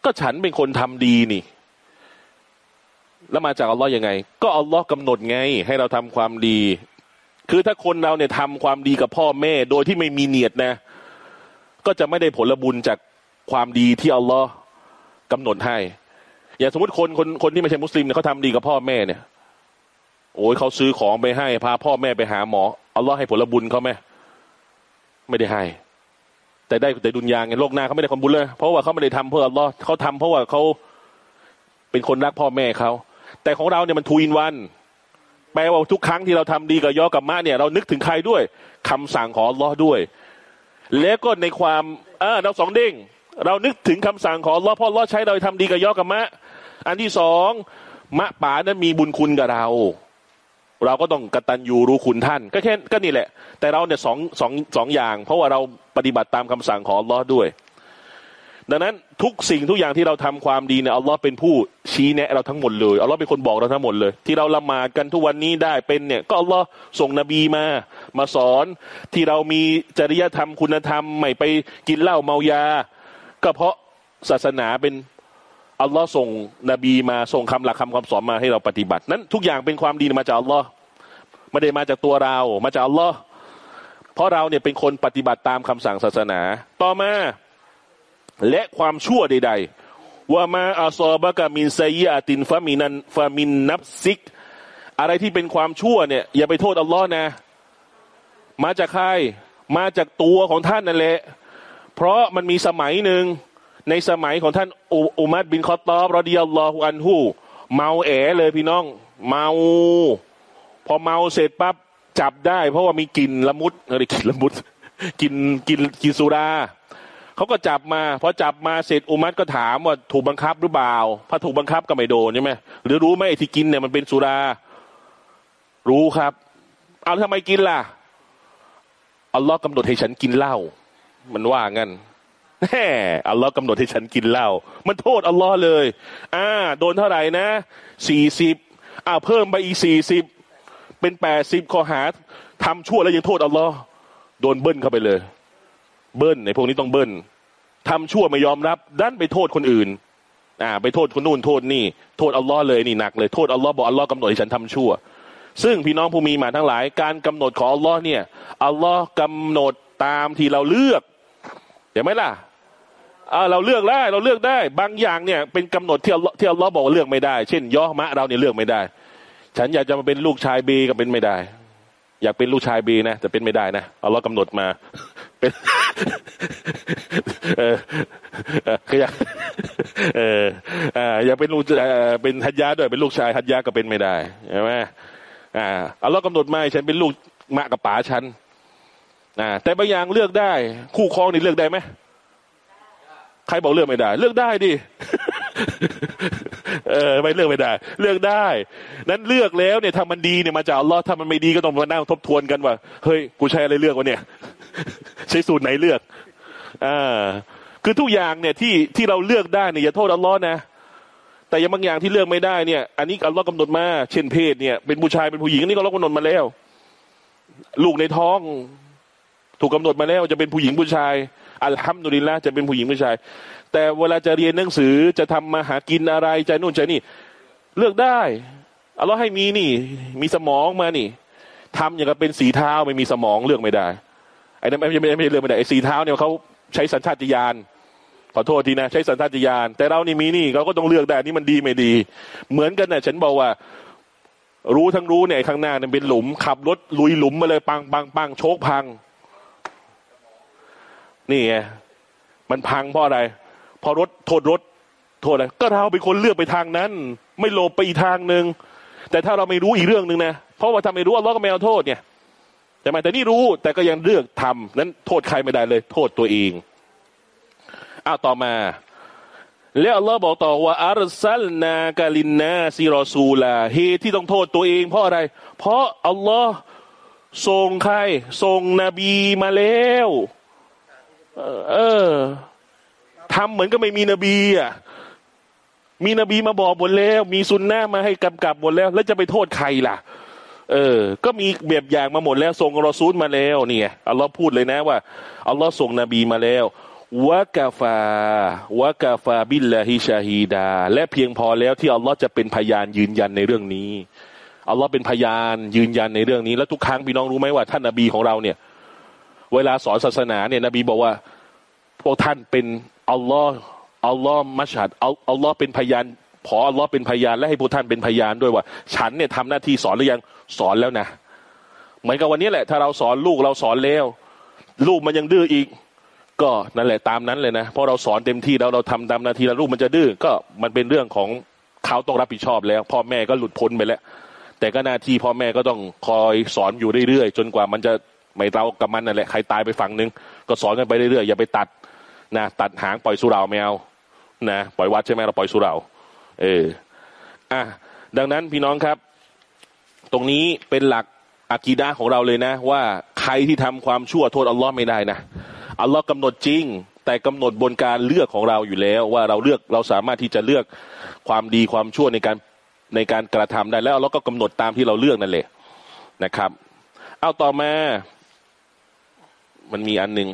ก็ฉันเป็นคนทำดีนี่ แล้วมาจากอัลลอฮ์ยังไง ก็อัลลอฮ์กำหนดไง ให้เราทำความดี คือถ้าคนเราเนี่ยทำความดีกับพ่อแม่ โดยที่ไม่มีเนียดนะ ก็จะไม่ได้ผลบุญจากความดีที่อัลลอฮ์กำหนดให้ อย่างสมมติคนคนคนที่ไม่ใช่มุสลิมเนี่ยเขาทำดีกับพ่อแม่เนี่ย โอ้ยเขาซื้อของไปให้ พาพ่อแม่ไปหาหมออัลลอฮ์ให้ผลบุญเขาไหมไม่ได้ให้ แต่ได้แต่ดุนยางไงโลกหน้าเขาไม่ได้ความบุญเลย เพราะว่าเขาไม่ได้ทำเพื่ออัลลอฮ์เขาทำเพราะว่าเขาเป็นคนรักพ่อแม่เขาแต่ของเราเนี่ยมันทูอินวันแปลว่าทุกครั้งที่เราทำดีกับยอกับมะเนี่ยเรานึกถึงใครด้วยคำสั่งของอัลลอฮ์ด้วย แล้วก็ในความเออเราสองเด้งเรานึกถึงคำสั่งของอัลลอฮ์เพราะอัลลอฮ์ใช้เราทำดีกับยอกับมะ อันที่สองมะป๋านั้นมีบุญคุณกับเรา เราก็ต้องกตัญญูรู้คุณท่าน ก็แค่ก็นี่แหละ แต่เราเนี่ยสองสองสองอย่าง เพราะว่าเราปฏิบัติตามคำสั่งของอัลลอฮ์ด้วย ดังนั้นทุกสิ่งทุกอย่างที่เราทำความดีเนี่ยอัลลอฮ์เป็นผู้ชี้แนะเราทั้งหมดเลยอัลลอฮ์เป็นคนบอกเราทั้งหมดเลย ที่เราละหมาดกันทุกวันนี้ได้เป็นเนี่ย ก็อัลลอฮ์ส่งนบีมา มาสอนที่เรามีจริยธรรมคุณธรรมไม่ไปกินเหล้าเมายา ก็เพราะศาสนาเป็น อัลลอฮ์ส่งนบีมาส่งคำหลักคำคำสอนมาให้เราปฏิบัติ นั้นทุกอย่างเป็นความดีมาจากอัลลอฮ์ไม่ได้มาจากตัวเรา มาจากอัลลอฮ์เพราะเราเนี่ยเป็นคนปฏิบัติตามคำสั่งศาสนา ต่อมาและความชั่วใด ๆ ว่ามาอาซอบะกามินไซยาตินฟามินันฟามินนับซิก อะไรที่เป็นความชั่วเนี่ย อย่าไปโทษอัลลอฮ์นะ มาจากใครมาจากตัวของท่านนั่นแหละเพราะมันมีสมัยหนึ่ง ในสมัยของท่านอุอุมัดบินคอตอบรอดิยัลลอฮุอันฮูเมาแอเลยพี่น้อง เมา พอเมาเสร็จปั๊บจับได้ เพราะว่ามีกลิ่นละมุดอะไรกลิ่นละมุดกลิ่นกลิ่นกินสุราเขาก็จับมาพอจับมาเสร็จอุมัดก็ถามว่าถูกบังคับหรือเปล่าถ้าถูกบังคับก็ไม่โดนใช่ไหมหรือรู้ไหมที่กินเนี่ยมันเป็นสุรา รู้ครับ เอาทำไมกินล่ะอัลลอฮ์กำหนดให้ฉันกินเหล้ามันว่างั้น แหมอัลลอฮ์กำหนดให้ฉันกินเหล้ามันโทษอัลลอฮ์เลย อ่า โดนเท่าไหร่นะสี่สิบอ่าเพิ่มไปอีกสี่สิบเป็นแปดสิบข้อหาทำชั่วแล้วยังโทษอัลลอฮ์โดนเบิ้ลเข้าไปเลย เบิ้ลในพวกนี้ต้องเบิ้ลทำชั่วไม่ยอมรับดันไปโทษคนอื่น อ่า ไปโทษคนนู่นโทษนี่โทษอัลลอฮ์เลยนี่หนักเลยโทษอัลลอฮ์บอกอัลลอฮ์กำหนดให้ฉันทำชั่ว ซึ่งพี่น้องผู้มีมาทั้งหลาย การกำหนดของอัลลอฮ์เนี่ยอัลลอฮ์กำหนดตามที่เราเลือกเห็นไหมล่ะ เราเลือกได้เราเลือกได้ บางอย่างเนี่ยเป็นกำหนดที่อัลลอฮ์ที่อัลลอฮ์บอกว่าเลือกไม่ได้ เช่นย่อมะเราเนี่ยเลือกไม่ได้ ฉันอยากจะมาเป็นลูกชายเบก็เป็นไม่ได้ อยากเป็นลูกชายเบนะแต่เป็นไม่ได้นะอัลลอฮ์กำหนดมา เป็นเออเออคืออยากเอออ่าอยากเป็นลูกเป็นฮัจญาด้วยเป็นลูกชายฮัจญาก็เป็นไม่ได้ใช่ไหมอ่าอัลลอฮ์กำหนดมาฉันเป็นลูกมะกับป๋าฉันอ่าแต่บางอย่างเลือกได้ คู่ครองนี่เลือกได้ไหม ใครบอกเลือกไม่ได้ เลือกได้ดิเออไม่เลือกไม่ได้ เลือกได้ นั้นเลือกแล้วเนี่ยถ้ามันดีเนี่ยมาจากอัลลอฮ์ถ้ามันไม่ดีก็ต้องมานั่งทบทวนกันว่าเฮ้ยกูใช้อะไรเลือกวะเนี่ย ใช้สูตรไหนเลือกอ่าคือทุกอย่างเนี่ยที่ที่เราเลือกได้เนี่ยอย่าโทษอัลลอฮ์นะแต่ยังบางอย่างที่เลือกไม่ได้เนี่ย อันนี้อัลลอฮ์กำหนดมา เช่นเพศเนี่ยเป็นผู้ชายเป็นผู้หญิงอันนี้ก็อัลลอฮ์กำหนดมาแล้ว ลูกในท้อง ถูกกาหนดมาแล้วจะเป็นผู้หญิงผู้ชาย อัลฮัมดุลิลละจะเป็นผู้หญิงผู้ชาย แต่เวลาจะเรียนหนังสือจะทำมาหากินอะไรจะนู่นจะนี่ เลือกได้อัลลอฮ์ให้มีนี่ มีสมองมานี่ทำอย่างกับเป็นสีเท้าไม่มีสมองเลือกไม่ได้ไอ้นั่นไม่ไม่ไม่เลือกไม่ได้ไอ้สีเท้าเนี่ยเขาใช้สัญชาตญาณขอโทษทีนะใช้สัญชาตญาณแต่เรานี่มีนี่เราก็ต้องเลือกได้นี่มันดีไม่ดี เหมือนกันน่ะฉันบอกว่า รู้ทั้งรู้เนี่ยข้างหน้าเนี่ยเป็นหลุมขับรถลุยหลุมมาเลยปังปังปังโชคพัง นี่ไงมันพังเพราะอะไรเพราะรถโทษรถ โทษอะไรก็เราเป็นคนเลือกไปทางนั้น ไม่โลภไปอีกทางหนึ่งแต่ถ้าเราไม่รู้อีกเรื่องหนึ่งนะเพราะว่าถ้าไม่รู้อัลลอฮ์ก็ไม่เอาโทษเนี่ยแต่มาแต่นี่รู้แต่ก็ยังเลือกทำนั้นโทษใครไม่ได้เลย โทษตัวเองอ้าวต่อมาแล้วอัลลอฮ์บอกต่อว่าอารซัลนากาลินนาซีรอซูลาเหตุที่ต้องโทษตัวเองเพราะอะไร เพราะอัลลอฮ์ส่งใครส่งนบีมาแล้ว เออทำเหมือนก็ไม่มีนบีอะมีนบีมาบอกหมดแล้ว มีซุนนะมาให้กำกับหมดแล้ว แล้วจะไปโทษใครล่ะ เออ ก็มีแบบอย่างมาหมดแล้วส่งรอซูลมาแล้วเนี่ไงอัลลอฮ์พูดเลยนะว่าอัลลอฮ์ส่งนบีมาแล้ววะกาฟาวะกาฟาบิลลาฮิชาฮีดา และเพียงพอแล้วที่อัลลอฮ์จะเป็นพยานยืนยันในเรื่องนี้อัลลอฮ์เป็นพยานยืนยันในเรื่องนี้ แล้วทุกครั้งพี่น้องรู้ไหมว่าท่านนบีของเราเนี่ย เวลาสอนศาสนาเนี่ยนบีบอกว่า พวกท่านเป็นอัลลอฮ์อัลลอฮ์มัชฮัดอัลลอฮ์เป็นพยานขออัลลอฮ์เป็นพยานและให้พวกท่านเป็นพยานด้วยว่า ฉันเนี่ยทำหน้าที่สอนหรือยังสอนแล้วนะเหมือนกับวันนี้แหละ ถ้าเราสอนลูกเราสอนแล้ว ลูกมันยังดื้ออีก ก็นั่นแหละตามนั้นเลยนะเพราะเราสอนเต็มที่แล้วเราทำตามหนาทีแล้วลูกมันจะดื้อก็มันเป็นเรื่องของเขาต้องรับผิดชอบแล้ว พ่อแม่ก็หลุดพ้นไปแล้ว แต่ก็หน้าที่พ่อแม่ก็ต้องคอยสอนอยู่เรื่อยๆจนกว่ามันจะ ไม่เรากับมันนั่นแหละใครตายไปฝั่งหนึ่งก็สอนกันไปเรื่อยๆอย่าไปตัดนะตัดหางปล่อยสุราแมวนะปล่อยวัดใช่ไหมเราปล่อยสุราเอออะดังนั้นพี่น้องครับ ตรงนี้เป็นหลักอากีดาของเราเลยนะ ว่าใครที่ทำความชั่วโทษอัลลอฮ์ไม่ได้นะอัลลอฮ์กำหนดจริง แต่กำหนดบนการเลือกของเราอยู่แล้ว ว่าเราเลือกเราสามารถที่จะเลือกความดีความชั่วในการในการกระทำได้แล้วอัลลอฮ์ก็กำหนดตามที่เราเลือกนั่นแหละนะครับ เอาต่อมา มันมีอันหนึ่ง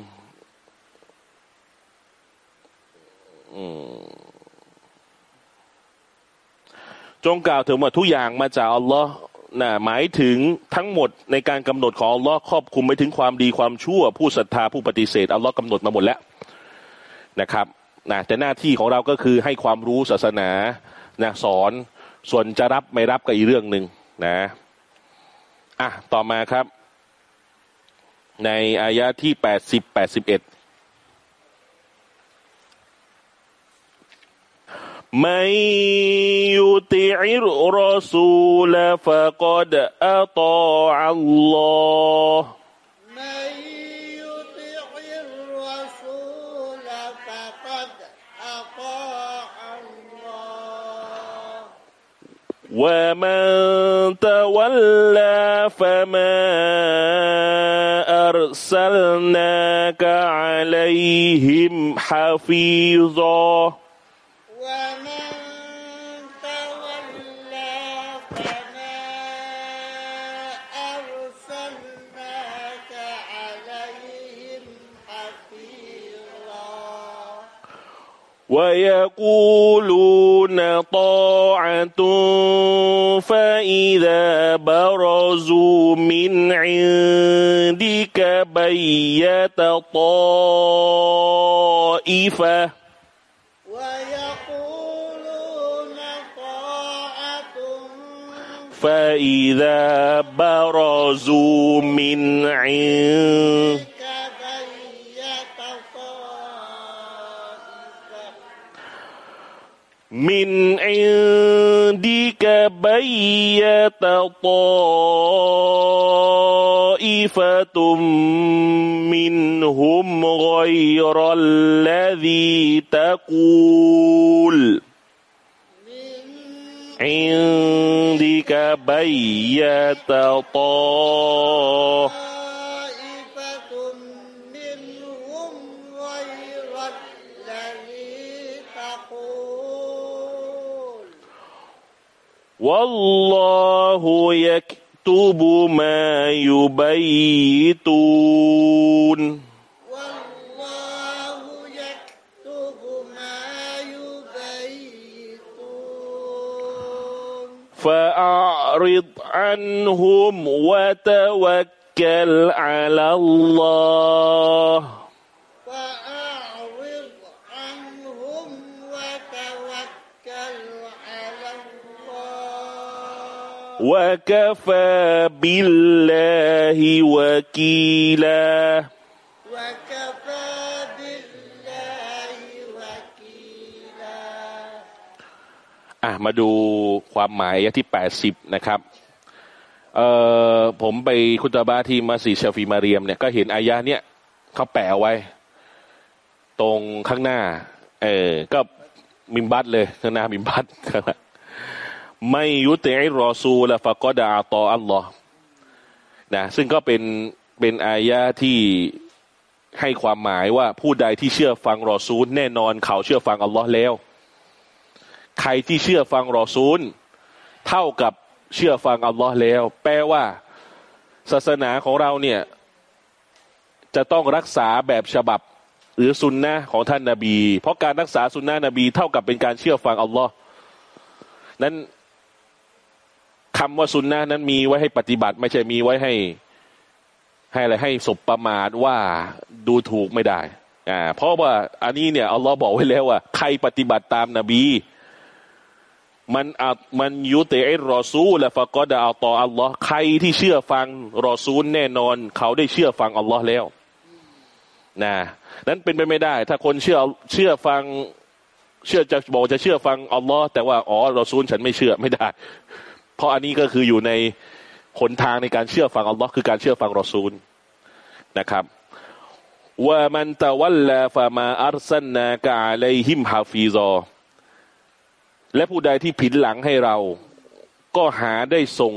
จงกล่าวถึงว่าทุกอย่างมาจากอัลลอฮ์นะหมายถึงทั้งหมดในการกำหนดของอัลลอฮ์ครอบคลุมไปถึงความดีความชั่ว ผู้ศรัทธาผู้ปฏิเสธอัลลอฮ์กำหนดมาหมดแล้วนะครับนะแต่หน้าที่ของเราก็คือให้ความรู้ศาสนานะสอนส่วนจะรับไม่รับก็อีกเรื่องหนึ่งนะอะต่อมาครับ ในอายะที่แปดสิบแปดสิบเอ็ดมันยุติอิรรสูลฟะกดอัตอัลลอฮ์ ومن تولى فما أرسلناك عليهم حفيظا. ويقولون طاعة فإذا برزوا من عندك بيت طائفة. ويقولون طاعة فإذا برزوا من عندك من عندك بيت طائفة منهم غير الذي تقول. عندك بيت طائفة والله يكتب ما يبيتون. والله يكتب ما يبيتون. فأعرض عنهم وتوكل على الله. وكفى بالله وكيلا وكفى بالله وكيلا อ่ะมาดูความหมายที่แปดสิบนะครับ เอ่อผมไปคุตบาที่มัสยิดชาฟีมาเรียมเนี่ยก็เห็นอายะเนี่ยเขาแปะเอาไว้ ตรงข้างหน้า เออก็มิมบัตเลยข้างหน้ามิมบัตข้างหน้า ไม่ยุติอิรรอซูละฟะกอดาตออัลลอฮ์นะซึ่งก็เป็นเป็นอายะที่ให้ความหมายว่าผู้ใดที่เชื่อฟังรอซูล แน่นอนเขาเชื่อฟังอัลลอฮ์แล้ว ใครที่เชื่อฟังรอซูล เท่ากับเชื่อฟังอัลลอฮ์แล้ว แปลว่า ศาสนาของเราเนี่ย จะต้องรักษาแบบฉบับหรือสุนนะของท่านนาบี เพราะการรักษาสุนนะนบี เท่ากับเป็นการเชื่อฟังอัลลอฮ์นั้น คำว่าสุนนะนั้นมีไว้ให้ปฏิบัติ ไม่ใช่มีไว้ให้ ให้อะไรให้สบประมาทว่าดูถูกไม่ได้อ่าเพราะว่าอันนี้เนี่ยอัลลอฮ์บอกไว้แล้วว่า ใครปฏิบัติตามนาบี มันอัมันยุติอิรอซูและฟะกอดะอัลตออัลลอฮ์ใครที่เชื่อฟังรอซูลแน่นอน เขาได้เชื่อฟังอัลลอฮ์แล้วนะนั้นเป็นไปไม่ได้ ถ้าคนเชื่อเชื่อฟัง เชื่อจะบอกจะเชื่อฟังอัลลอฮ์แต่ว่าอ๋อรอซูลฉันไม่เชื่อไม่ได้ เพราะอันนี้ก็คืออยู่ในหนทางในการเชื่อฟังอัลลอฮ์คือการเชื่อฟังรอซูลนะครับว่ามันตะวัลลาฟามาอัลซันนากะอะลัยฮิมฮาฟีซอและผู้ใดที่ผินหลังให้เรา ก็หาได้ส่ง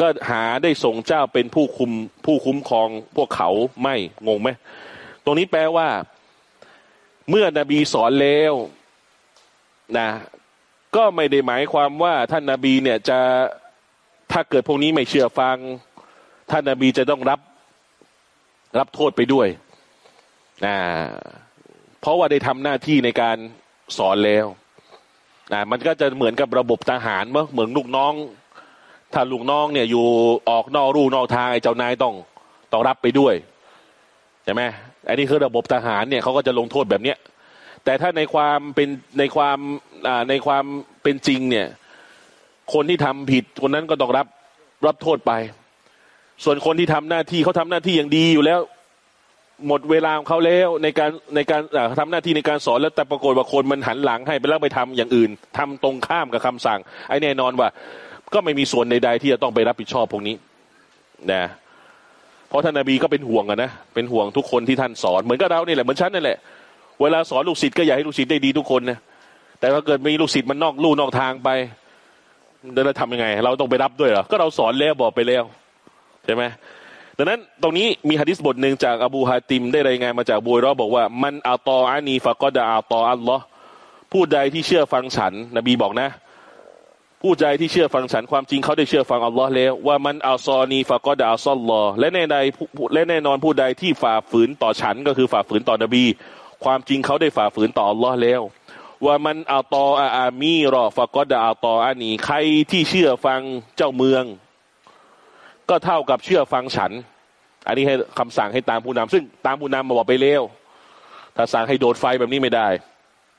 ก็หาได้ส่งเจ้าเป็นผู้คุมผู้คุ้มครองพวกเขาไม่งงไหมตรงนี้แปลว่า เมื่อนบีสอนแล้วนะ ก็ไม่ได้หมายความว่าท่านนาบีเนี่ยจะถ้าเกิดพวกนี้ไม่เชื่อฟัง ท่านนาบีจะต้องรับรับโทษไปด้วยนะเพราะว่าได้ทำหน้าที่ในการสอนแล้วนะมันก็จะเหมือนกับระบบทหารเมื่อเหมือนลูกน้อง ถ้าลูกน้องเนี่ยอยู่ออกนอกรูนอกทางไอ้เจ้านายต้องต้องรับไปด้วยใช่ไหมอันนี้คือระบบทหารเนี่ยเขาก็จะลงโทษแบบเนี้ย แต่ถ้าในความเป็นในความในความเป็นจริงเนี่ย คนที่ทำผิดคนนั้นก็ต้องรับรับโทษไป ส่วนคนที่ทำหน้าที่เขาทำหน้าที่อย่างดีอยู่แล้ว หมดเวลาของเขาแล้วในการในการทำหน้าที่ในการสอนแล้วแต่ปรากฏว่าคนมันหันหลังให้ไปแล้วไปทำอย่างอื่นทำตรงข้ามกับคำสั่ง ไอ้แน่นอนว่า ก็ไม่มีส่วนใดๆที่จะต้องไปรับผิดชอบพวกนี้นะเพราะท่านนาบีก็เป็นห่วงอะนะเป็นห่วงทุกคนที่ท่านสอนเหมือนกับเรานี่แหละเหมือนฉันนั่นแหละ เวลาสอนลูกศิษย์ก็อยากให้ลูกศิษย์ได้ดีทุกคนนะแต่ถ้าเกิดมีลูกศิษย์มันนอกลู่นอกทางไปเดินทำยังไง เราต้องไปรับด้วยเหรอก็เราสอนแล้วบอกไปแล้วใช่ไหมดังนั้นตรงนี้มีฮะดิษบทหนึ่งจากอบูฮาติมได้รายงานมาจากบุยรอบอกว่า มันอัลตออานีฟะก็ดาอัลตออัลลอฮ์ผู้ใดที่เชื่อฟังฉัน นบีบอกนะผู้ใดที่เชื่อฟังฉันความจริงเขาได้เชื่อฟังอัลลอฮ์แล้ว ว่ามันอัลซอนีฟะก็ดาอัลซอลลอและแน่ใดและแน่นอนผู้ใดที่ฝ่าฝืนต่อฉันก็คือฝ่าฝืนต่อนบี ความจริงเขาได้ฝ่าฝืนต่ออัลลอฮ์แล้ว ว่ามันอัตออาอามีรอฟะก็ดาอัตออานีใครที่เชื่อฟังเจ้าเมือง ก็เท่ากับเชื่อฟังฉัน อันนี้ให้คำสั่งให้ตามผู้นำซึ่งตามผู้นำมาบอกไปแล้วถ้าสั่งให้โดดไฟแบบนี้ไม่ได้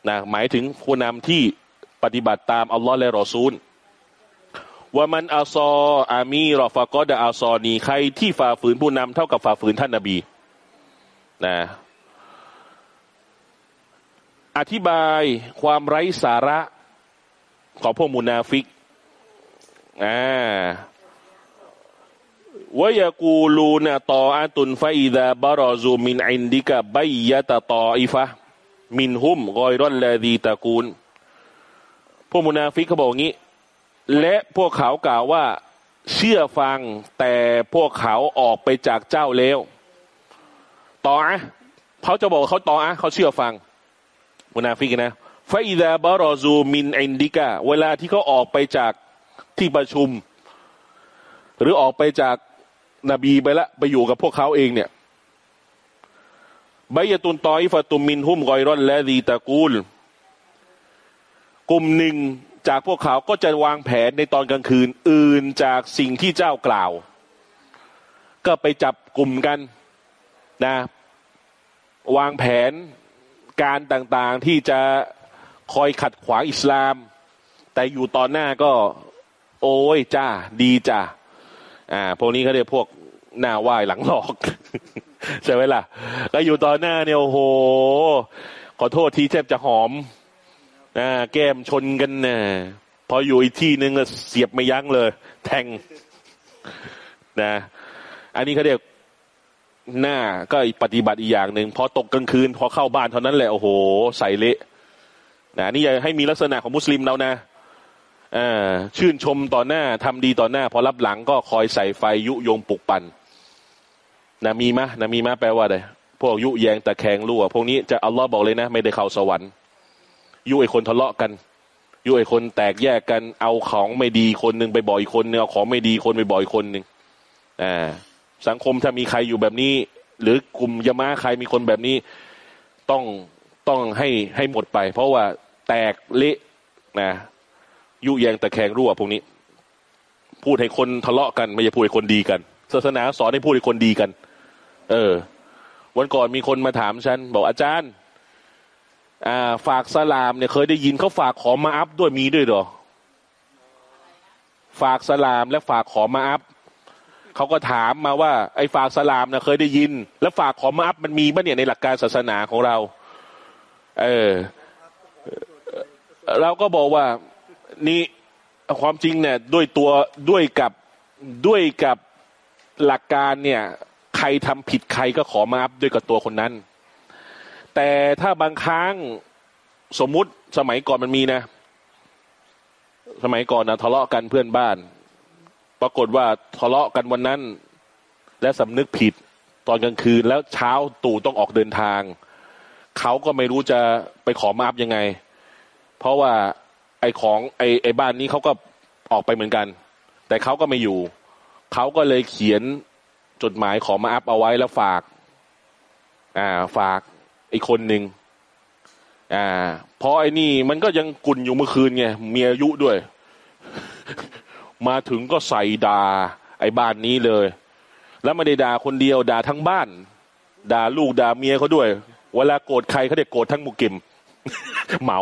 นะหมายถึงผู้นำที่ปฏิบัติตามอัลลอฮ์และรอซูลว่ามันอัลซออามีรอฟะก็ดาอัซอนีใครที่ฝ่าฝืนผู้นำเท่ากับฝ่าฝืนท่านนบีนะ อธิบายความไร้สาระของพวกมุนาฟิกอ่าويقولون طاعة فإذا برزوا من عندك بيت طائفة منهم غير الذي تقول พวกมุนาฟิกเขาบอกงี้ และพวกเขากล่าวว่า เชื่อฟังแต่พวกเขาออกไปจากเจ้าแล้ว طاعة เขาจะบอกเขา طاعة เขาเชื่อฟัง มุนาฟิกนะفإذا برزوا من عندكเวลาที่เขาออกไปจากที่ประชุม หรือออกไปจากนบีไปละไปอยู่กับพวกเขาเองเนี่ยใบยตุนตอยฟะตุมมินหุมกอยรอนและดีตะกูล กลุ่มหนึ่งจากพวกเขาก็จะวางแผนในตอนกลางคืน อื่นจากสิ่งที่เจ้ากล่าว ก็ไปจับกลุ่มกันนะ วางแผน การต่างๆที่จะคอยขัดขวางอิสลาม แต่อยู่ตอนหน้าก็ โอ้ยจ้าดีจ้าอ่าพวกนี้เขาเรียกพวกหน้าไหว้หลังหลอกใช่ไหมล่ะก็อยู่ตอนหน้าเนี่ยโอ้โห ขอโทษทีแทบจะหอมอ่าแก้มชนกันนะพออยู่อีกที่นึงเสียบไม่ยั้งเลย แทงนะ อันนี้เขาเรียก หน้าก็ปฏิบัติอีกอย่างหนึ่งพอตกกลางคืน พอเข้าบ้านเท่านั้นแหละโอ้โห ใส่เละนะนี่อย่าให้มีลักษณะของมุสลิมเรานะชื่นชมต่อหน้าทำดีต่อหน้า พอรับหลังก็คอยใส่ไฟยุยงปลุกปั่นนะมีมะนะมีมะแปลว่าอะไรพวกยุแยงตะแคงรั่วพวกนี้จะอัลลอฮ์บอกเลยนะ ไม่ได้เข้าสวรรค์ ยุไอคนทะเลาะกัน ยุไอคนแตกแยกกันเอาของไม่ดีคนหนึ่งไปบ่อยคนหนึ่งเอาของไม่ดีคนไปบ่อยคนหนึ่งอ่า สังคมถ้ามีใครอยู่แบบนี้ หรือกลุ่มยามาใครมีคนแบบนี้ ต้องต้องให้ให้หมดไป เพราะว่าแตกเละนะยุแยงตะแคงรั่วพวกนี้ พูดให้คนทะเลาะกัน ไม่ใช่พูดให้คนดีกัน ศาสนาสอนให้พูดให้คนดีกัน เออ วันก่อนมีคนมาถามฉัน บอกอาจารย์อ่าฝากสลามเนี่ยเคยได้ยินเขาฝากขอมาอัพด้วยมีด้วยหรอ ฝากสลามและฝากขอมาอัพ เขาก็ถามมาว่าไอ้ฝากสลามนี่ยเคยได้ยิน แล้วฝากขอมาอัพมันมีปะเนี่ยในหลักการศาสนาของเรา เออ เราก็บอกว่านี่ความจริงเนี่ยด้วยตัวด้วยกับด้วยกับหลักการเนี่ย ใครทำผิดใครก็ขอมาอัพด้วยกับตัวคนนั้น แต่ถ้าบางครั้งสมมุติสมัยก่อนมันมีนะ สมัยก่อนนะทะเลาะกันเพื่อนบ้าน ปรากฏว่าทะเลาะกันวันนั้น และสำนึกผิดตอนกลางคืนแล้วเช้าตู่ต้องออกเดินทาง เขาก็ไม่รู้จะไปขอมาอัพยังไง เพราะว่าไอ้ของไอ้ไอ้บ้านนี้เขาก็ออกไปเหมือนกัน แต่เขาก็ไม่อยู่ เขาก็เลยเขียนจดหมายขอมาอัพเอาไว้แล้วฝาก อ่า ฝากอีกคนหนึ่งอ่าเพราะไอ้นี่มันก็ยังกุนอยู่เมื่อคืนไงมีอายุด้วย มาถึงก็ใส่ดา่าไอ้บ้านนี้เลย แล้วไม่ได้ด่าคนเดียวด่าทั้งบ้าน ด่าลูกด่าเมียเขาด้วย เวลาโกรธใครเขาเด็กโกรธทั้งหมุกิมเหมา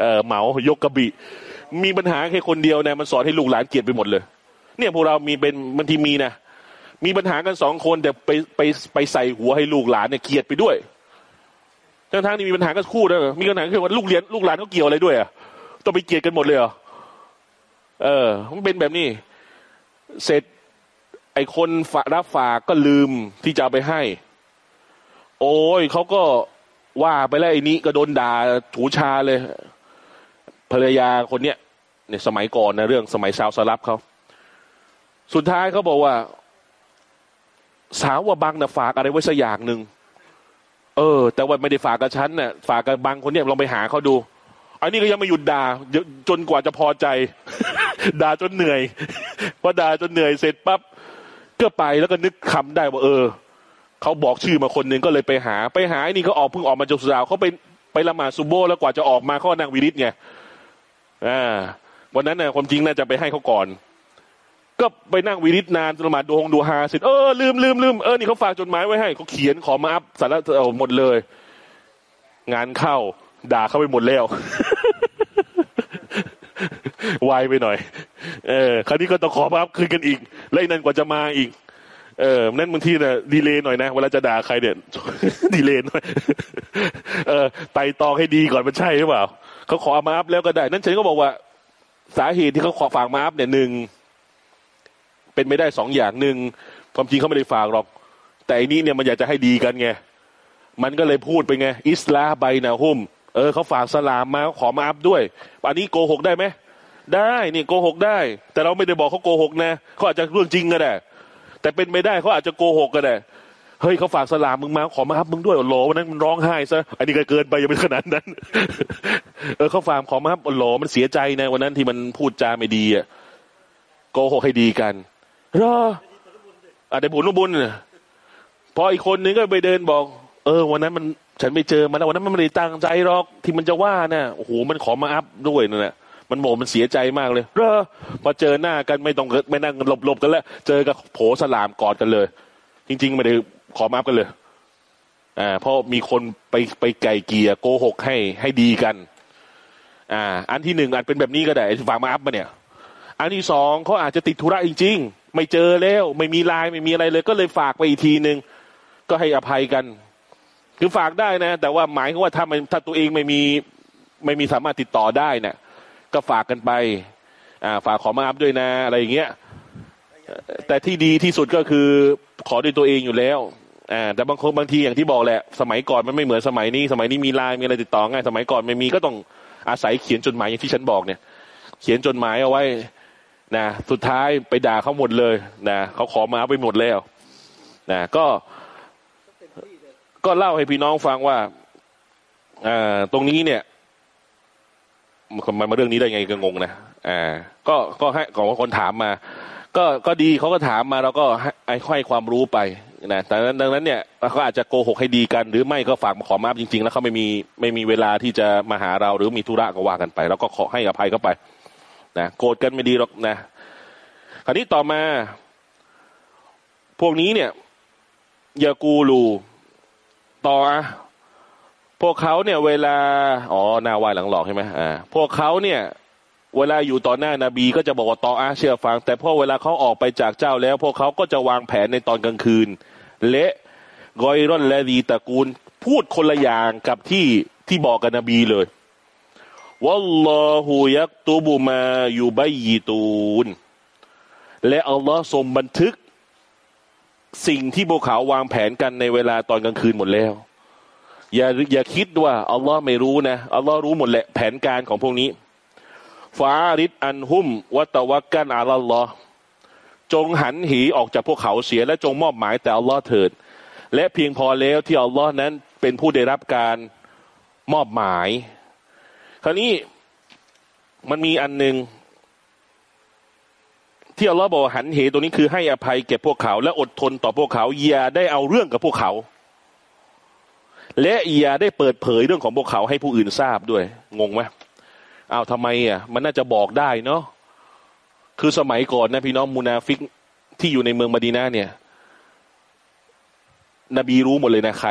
เออเหมายกกระบี่มีปัญหาแค่คนเดียวนะมันสอนให้ลูกหลานเกลียดไปหมดเลย เนี่ยพวกเรามีเป็นบางทีมีนะมีปัญหากันสองคนแต่ไปไปไปใส่หัวให้ลูกหลานเนี่ยเกลียดไปด้วยทั้งทั้งที่มีปัญหากันคู่ด้วยมีปัญหาคือว่าลูกเรียนลูกหลานเขาเกี่ยวอะไรด้วยอะต้องไปเกลียดกันหมดเลยเหรอ เออ มันเป็นแบบนี้ เสร็จไอ้คนฝากรับฝากก็ลืมที่จะเอาไปให้ โอ้ยเขาก็ว่าไปแล้วไอ้นี้ก็โดนด่าถูชาเลย ภรรยาคนเนี้ยเนี่ยสมัยก่อนนะเรื่องสมัยชาวสลับเขา สุดท้ายเขาบอกว่า สาวว่าบังนะฝากอะไรไว้สักอย่างหนึ่งเออ แต่ว่าไม่ได้ฝากกับฉันนะ่ะฝากกับบังคนเนี้ยลองไปหาเขาดู อันนี้ก็ยังไม่หยุดด่าจนกว่าจะพอใจ ด่าจนเหนื่อยพอด่าจนเหนื่อยเสร็จปั๊บก็ไปแล้วก็นึกคำได้ว่าเออเขาบอกชื่อมาคนหนึ่งก็เลยไปหา ไปหาไอ้นี่เขาออกเพิ่งออกมาจากสุสาวเขาไปไปละหมาดซูโบแล้วกว่าจะออกมาเขานางวิริตไงอ่าวันนั้นน่ะความจริงน่าจะไปให้เขาก่อน ก็ไปนั่งวิริตนานละหมาดดูฮงดูฮาเสร็จเออลืมลืมลืมเออนี่เขาฝากจดหมายไว้ให้เขาเขียนขอมาอัพสารเอาหมดเลย งานเข้า ด่าเข้าไปหมดแล้ววายไปหน่อย เออ คราวนี้ก็ต้องขอมาอัพคืนกันอีก แล้วนั่นกว่าจะมาอีก เออ นั่นบางทีเนี่ยดีเลยหน่อยนะ เวลาจะด่าใครเนี่ย ดีเลยหน่อย เออ ไต่ตองให้ดีก่อนมันใช่หรือเปล่า เขาขอมาอัพแล้วก็ได้ นั่นฉันก็บอกว่า สาเหตุที่เขาขอฝากมาอัพเนี่ยหนึ่ง เป็นไม่ได้สองอย่างหนึ่งความจริงเขาไม่ได้ฝากหรอก แต่อันนี้เนี่ยมันอยากจะให้ดีกันไง มันก็เลยพูดไปไง อิสลาไบนาหุม เออเขาฝากสลามมาขอมาอัพด้วย อันนี้โกหกได้ไหมได้นี่โกหกได้ แต่เราไม่ได้บอกเขาโกหกนะเขาอาจจะเรื่องจริงก็ได้แต่เป็นไม่ได้เขาอาจจะโกหกก็ได้เฮ้ยเขาฝากสลามมึงมาขอมาอัพมึงด้วยโหลวันนั้นมันร้องไห้ซะอันนี้ก็เกินไปยังไม่ขนาดนั้น เออเขาฝากขอมาอัพโหลมันเสียใจนะวันนั้นที่มันพูดจาไม่ดีอะโกหกให้ดีกันรออะได้บุญบุญพออีกคนนึงก็ไปเดินบอก เออ วันนั้นมัน ฉันไปเจอมาแล้ววันนั้นมันไม่ได้ตั้งใจหรอกที่มันจะว่าน่ะโอ้โหมันขอมาอัพด้วยนั่นแหละมันโมมันเสียใจมากเลยเรอพอเจอหน้ากันไม่ต้องไม่นั่งหลบๆกันแล้วเจอกับโผสลามกอดกันเลย จริงๆไม่ได้ขอมาอัพกันเลยอ่าเพราะมีคนไปไปไก่เกียโกหกให้ให้ดีกัน อ่า อันที่หนึ่งอาจเป็นแบบนี้ก็ได้ฝากมาอัพมาเนี่ย อันที่สองเขาอาจจะติดธุระจริง ๆ ไม่เจอแล้ว ไม่มีไลน์ไม่มีอะไรเลย ก็เลยฝากไปอีกทีหนึ่งก็ให้อภัยกัน คือฝากได้นะ แต่ว่าหมายคือว่าถ้ามันถ้าตัวเองไม่มีไม่มีสามารถติดต่อได้เนะี่ยก็ฝากกันไปอ่าฝากขอมาอัพด้วยนะ อะไรอย่างเงี้ยแต่ที่ดีที่สุดก็คือขอด้วยตัวเองอยู่แล้วอ่าแต่บางคนบางทีอย่างที่บอกแหละ สมัยก่อนมันไม่เหมือนสมัยนี้ สมัยนี้มีไลน์มีอะไรติดต่อง่ายสมัยก่อนไม่มีก็ต้องอาศัยเขียนจดหมายอย่างที่ฉันบอกเนี่ย เขียนจดหมายเอาไว้นะสุดท้ายไปด่าเขาหมดเลยนะเขาขอมาไปหมดแล้วนะก็ ก็เล่าให้พี่น้องฟังว่าตรงนี้เนี่ยมันมาเรื่องนี้ได้ไงก็งงนะอ่า ก็ก็ให้ของคนถามมา ก็ก็ดีเขาก็ถามมาเราก็ให้ให้ความรู้ไปนะแต่ดังนั้นเนี่ยเขาอาจจะโกหกให้ดีกัน หรือไม่ก็ฝากมาขอมาจริงๆ แล้วเขาไม่มีไม่มีเวลาที่จะมาหาเราหรือมีธุระก็ว่ากันไป แล้วก็ขอให้อภัยเขาไปนะโกรธกันไม่ดีหรอกนะ คราวนี้ต่อมา พวกนี้เนี่ยยากูรู ต่ออะพวกเขาเนี่ย เวลา อ๋อหน้าไหวหลังหลอกใช่ไหมอ่า พวกเขาเนี่ย เวลาอยู่ต่อหน้านาบีก็จะบอกว่าต่ออาเชื่อฟัง แต่พอเวลาเขาออกไปจากเจ้าแล้ว พวกเขาก็จะวางแผนในตอนกลางคืนและกอยร่อนและดีตระกูล พูดคนละอย่างกับที่ที่บอกกับนบีเลยวัลลอฮุยักตูบุมาอยู่ใบยีตูน และอัลลอฮ์ทรงบันทึก สิ่งที่พวกเขาวางแผนกันในเวลาตอนกลางคืนหมดแล้ว อย่าอย่าคิดว่าอัลลอฮ์ไม่รู้นะอัลลอฮ์รู้หมดแหละแผนการของพวกนี้ฟาริดอันหุมวัตวักกันอาลลอฮ์จงหันหีออกจากพวกเขาเสียและจงมอบหมายแต่อัลลอฮ์เถิด และเพียงพอแล้วที่อัลลอฮ์นั้นเป็นผู้ได้รับการมอบหมาย คราวนี้มันมีอันหนึ่ง ที่อัลลอฮ์บอกหันเหตัวนี้คือให้อภัยแก่พวกเขา และอดทนต่อพวกเขาอย่าได้เอาเรื่องกับพวกเขา และอย่าได้เปิดเผยเรื่องของพวกเขาให้ผู้อื่นทราบด้วย งงไหมอ้าวทำไมอะมันน่าจะบอกได้เนาะคือสมัยก่อนนะพี่น้องมูนาฟิกที่อยู่ในเมืองมาดีนาเนี่ย นบีรู้หมดเลยนะใคร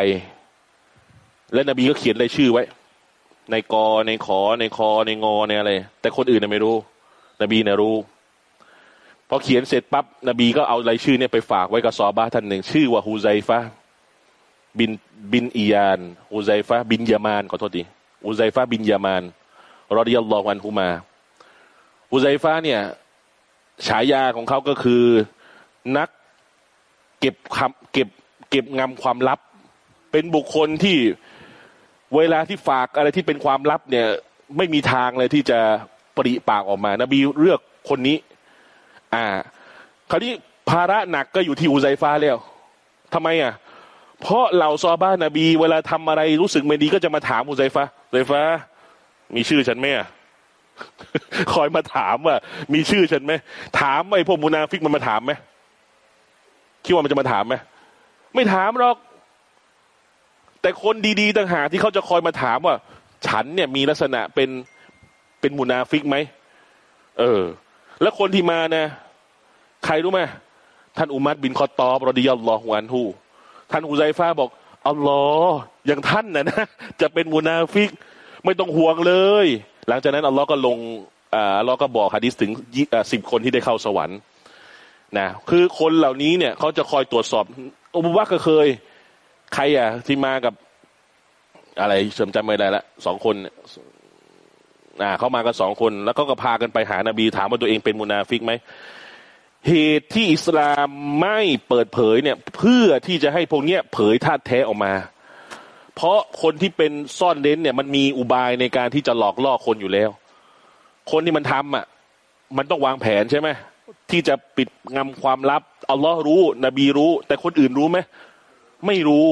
และนบีก็เขียนรายชื่อไว้ ในกอในขอในคอในงอในอะไร แต่คนอื่นน่ะไม่รู้ นบีน่ะรู้ พอเขียนเสร็จปั๊บนบีก็เอารายชื่อเนี่ยไปฝากไว้กับซอบาท่านหนึ่ง ชื่อว่าฮูไซฟะบินบินอียานฮูไซฟะบินยามานขอโทษทีฮูไซฟะบินยามานรอดิยัลลอฮวันฮุมาฮูไซฟะเนี่ยฉายาของเขาก็คือนักเก็บคำเก็บเก็บงำความลับ เป็นบุคคลที่เวลาที่ฝากอะไรที่เป็นความลับเนี่ย ไม่มีทางเลยที่จะปริปากออกมา นบีเลือกคนนี้ อ่า คราวนี้ภาระหนักก็อยู่ที่อุไซฟ้าแล้วทำไมอะ เพราะเหล่าซอฮาบะฮ์นบี เวลาทำอะไรรู้สึกไม่ดีก็จะมาถามฮุซัยฟะฮ์ฮุซัยฟะฮ์ มีชื่อฉันไหมอะคอยมาถามว่า มีชื่อฉันไหมถามไอ้พวกมูนาฟิกมันมาถามไหมคิดว่ามันจะมาถามไหมไม่ถามหรอก แต่คนดีๆต่างหากที่เขาจะคอยมาถามว่า ฉันเนี่ยมีลักษณะเป็นเป็นมูนาฟิกไหมเออ แล้วคนที่มานะใครรู้ไหมท่านอุมัดบินคอตอบรดิยัลลอฮวานฮูท่านอุไซฟ้าบอกอัลลอฮ์อย่างท่านนะนะจะเป็นมุนาฟิก ไม่ต้องห่วงเลย หลังจากนั้นอัลลอฮ์ก็ลงออลลอฮ์ก็บอกฮะดิษถึงสิบคนที่ได้เข้าสวรรค์นะคือคนเหล่านี้เนี่ยเขาจะคอยตรวจสอบอุบุวะก็เคย ใครอะที่มากับอะไรเสริมจำไม่ได้ละสองคน อ่าเขามากันสองคน แล้วก็ก็พากันไปหานบีถามว่าตัวเองเป็นมุนาฟิกไหมเหตุที่อิสลามไม่เปิดเผยเนี่ย เพื่อที่จะให้พวกเนี้ยเผยธาตุแท้ออกมา เพราะคนที่เป็นซ่อนเล้นเนี่ย มันมีอุบายในการที่จะหลอกล่อคนอยู่แล้ว คนที่มันทำอะ มันต้องวางแผนใช่ไหมที่จะปิดงำความลับอัลลอฮ์รู้ นบีรู้ แต่คนอื่นรู้ไหมไม่รู้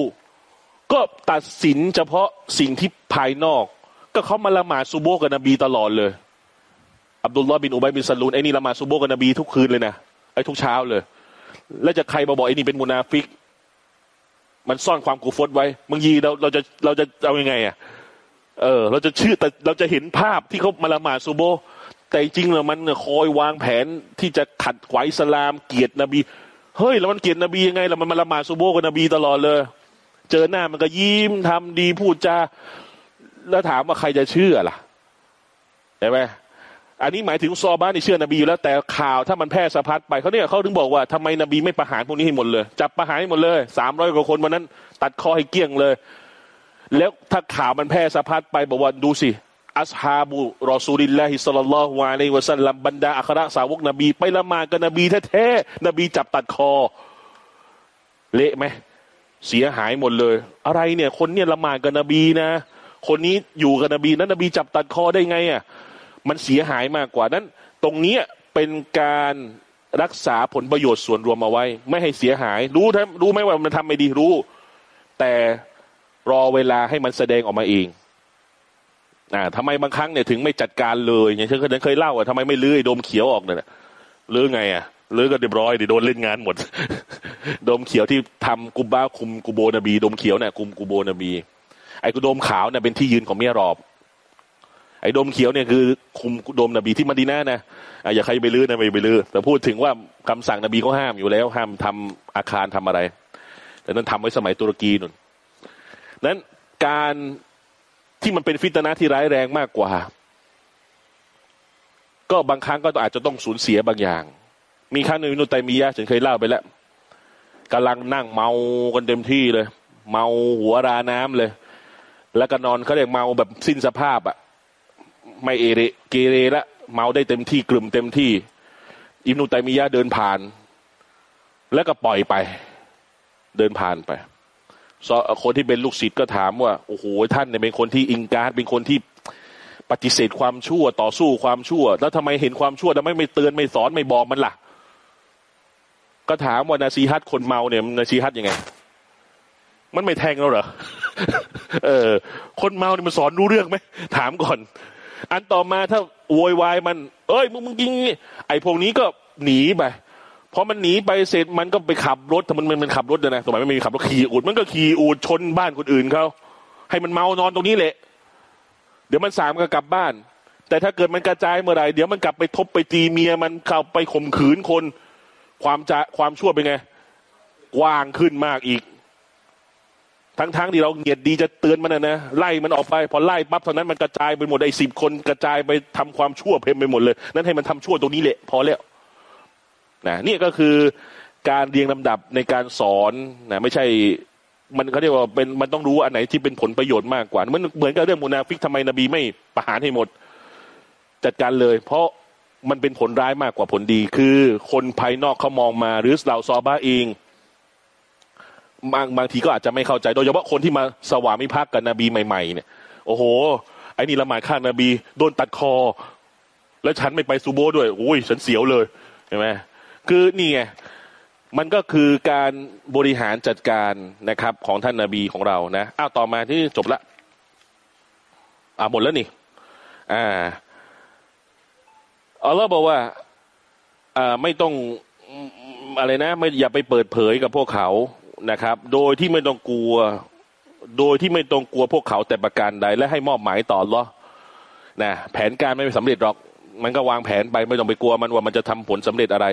ก็ตัดสินเฉพาะสิ่งที่ภายนอก ก็เขามาละหมาดซูโบกับนบีตลอดเลย อับดุลลอฮ์บินอุบัยบินซาลูนไอ้นี่ละหมาดซูโบกับนบีทุกคืนเลยนะไอ้ทุกเช้าเลย แล้วจะใครมาบอกไอ้นี่เป็นมุนาฟิก มันซ่อนความกูฟดไว้บางทีเราเราจะเราจะเอายังไงอะเออ เราจะเชื่อแต่เราจะเห็นภาพที่เขามาละหมาดซูโบ แต่จริงแล้วมันคอยวางแผนที่จะขัดขวางสลามเกียรตินบีเฮ้ยแล้วมันเกียรตินบียังไงแล้วมันมาละหมาดซูโบกับนบีตลอดเลย เจอหน้ามันก็ยิ้มทำดีพูดจา แล้วถามว่าใครจะเชื่อล่ะใช่ไหมอันนี้หมายถึงซอบ้านนี่เชื่อนบีอยู่แล้วแต่ข่าวถ้ามันแพร่สะพัดไปเขาเนี่ยเขาถึงบอกว่าทำไมนบีไม่ประหารพวกนี้ให้หมดเลย จับประหารให้หมดเลยสามร้อยกว่าคนวันนั้น ตัดคอให้เกี้ยงเลย แล้วถ้าข่าวมันแพร่สะพัดไปบอกว่าดูสิอัสฮาบุรอซูลิลลาฮิสลลัลลอฮุอะลัยวะสัลลัมบรรดาอัครสาวกนบี ไปละมากับนบีแท้ๆนบีจับตัดคอ เละไหมเสียหายหมดเลย อะไรเนี่ย คนเนี่ยละมากับนบีนะ คนนี้อยู่กับนบีนั้นนบีจับตัดคอได้ไงอะมันเสียหายมากกว่านั้น ตรงนี้เป็นการรักษาผลประโยชน์ส่วนรวมเอาไว้ ไม่ให้เสียหาย รู้ทรู้ไหมว่ามันทำไม่ดีรู้ แต่รอเวลาให้มันแสดงออกมาเองอ่าทำไมบางครั้งเนี่ยถึงไม่จัดการเลยอย่างเช่นเคยเล่าอะทำไมไม่ลื้อโดมเขียวออกเนี่ยลื้อไงอะลื้อก็เรียบร้อยดิโดนเล่นงานหมด โดมเขียวที่ทำกุบ้าคุมกุโบนบีโดมเขียวเนี่ยคุมกุโบนบี ไอ้กุโดมขาวเนี่ยเป็นที่ยืนของเมียรอบ ไอ้โดมเขียวเนี่ยคือคุมโดมนบีที่มาดีนานะอย่าใครไปลื้อนะไม่ไปลื้อแต่พูดถึงว่าคำสั่งนบีเขาห้ามอยู่แล้ว ห้ามทำอาคารทำอะไร แต่นั้นทำไว้สมัยตุรกีนุ่นนั้นการที่มันเป็นฟิตนะที่ร้ายแรงมากกว่า ก็บางครั้งก็อาจจะต้องสูญเสียบางอย่าง มีครั้งหนึ่งนุตัยมียะฉันเคยเล่าไปแล้วกำลังนั่งเมากันเต็มที่เลย เมาหัวราน้ำเลย แล้วก็นอนเขาเรียกเมาแบบสิ้นสภาพอะ่ะไม่เอเรเกเรละเมาได้เต็มที่กลุ่มเต็มที่ อิมนุตัยมียะเดินผ่าน แล้วก็ปล่อยไป เดินผ่านไปคนที่เป็นลูกศิษย์ก็ถามว่าโอ้โหท่านเนี่ยเป็นคนที่อิงการเป็นคนที่ปฏิเสธความชั่วต่อสู้ความชั่ว แล้วทำไมเห็นความชั่วแล้วไม่ไม่เตือนไม่สอนไม่บอกมันล่ะ ก็ถามว่านาซีฮัตคนเมาเนี่ยนาซีฮัตยังไง มันไม่แทงเราเหรอเออ คนเมาเนี่ยมันสอนรู้เรื่องไหมถามก่อน อันต่อมาถ้าโวยวายมัน เอ้ยมึงมึงยิงไอ้พวกนี้ก็หนีไปพอมันหนีไปเสร็จมันก็ไปขับรถถ้ามันมันขับรถนะสมัยไม่มีขับรถขี่อูดมันก็ขี่อูดชนบ้านคนอื่นเขาให้มันเมานอนตรงนี้แหละ เดี๋ยวมันสามก็กลับบ้าน แต่ถ้าเกิดมันกระจายเมื่อไหร่เดี๋ยวมันกลับไปทบไปตีเมียมันเข้าไปข่มขืนคน ความจะความชั่วเป็นไงกว้างขึ้นมากอีก ทั้งๆทที่เราเกียดดีจะเตือนมันนะนะไล่มันออกไป พอไล่ปั๊บเท่านั้นมันกระจายไปหมดไอ้สิบคนกระจายไปทำความชั่วเพ็มไปหมดเลย นั้นให้มันทำชั่วตรงนี้แหละพอแล้วนะนี่ก็คือการเรียงลำดับในการสอนนะไม่ใช่มันเขาเรียกว่าเป็นมันต้องรู้อันไหนที่เป็นผลประโยชน์มากกว่า มันเหมือนกับเรื่องมูนาฟิกทำไมนบีไม่ประหารให้หมด จัดการเลย เพราะมันเป็นผลร้ายมากกว่าผลดี คือคนภายนอกเขามองมาหรือเราซอบ้าเอง บางบางทีก็อาจจะไม่เข้าใจ โดยเฉพาะคนที่มาสวามิภักดิ์กับนบีใหม่ๆเนี่ย โอ้โห ไอ้นี่ละหมาดข้างนบีโดนตัดคอ แล้วฉันไม่ไปซูโบด้วยโอ้ยฉันเสียวเลยเห็นไหมคือนี่ไงมันก็คือการบริหารจัดการนะครับ ของท่านนาบีของเรานะอ้าวต่อมาที่จบละอ่าหมดแล้วนี่อ่าอัลลอฮ์บอกว่าอ่าไม่ต้องอะไรนะ ไม่อย่าไปเปิดเผยกับพวกเขา นะครับ โดยที่ไม่ต้องกลัว โดยที่ไม่ต้องกลัวพวกเขาแต่ประการใด และให้มอบหมายต่อรอนะแผนการไม่สำเร็จหรอก มันก็วางแผนไปไม่ต้องไปกลัวมันว่ามันจะทำผลสำเร็จอะไร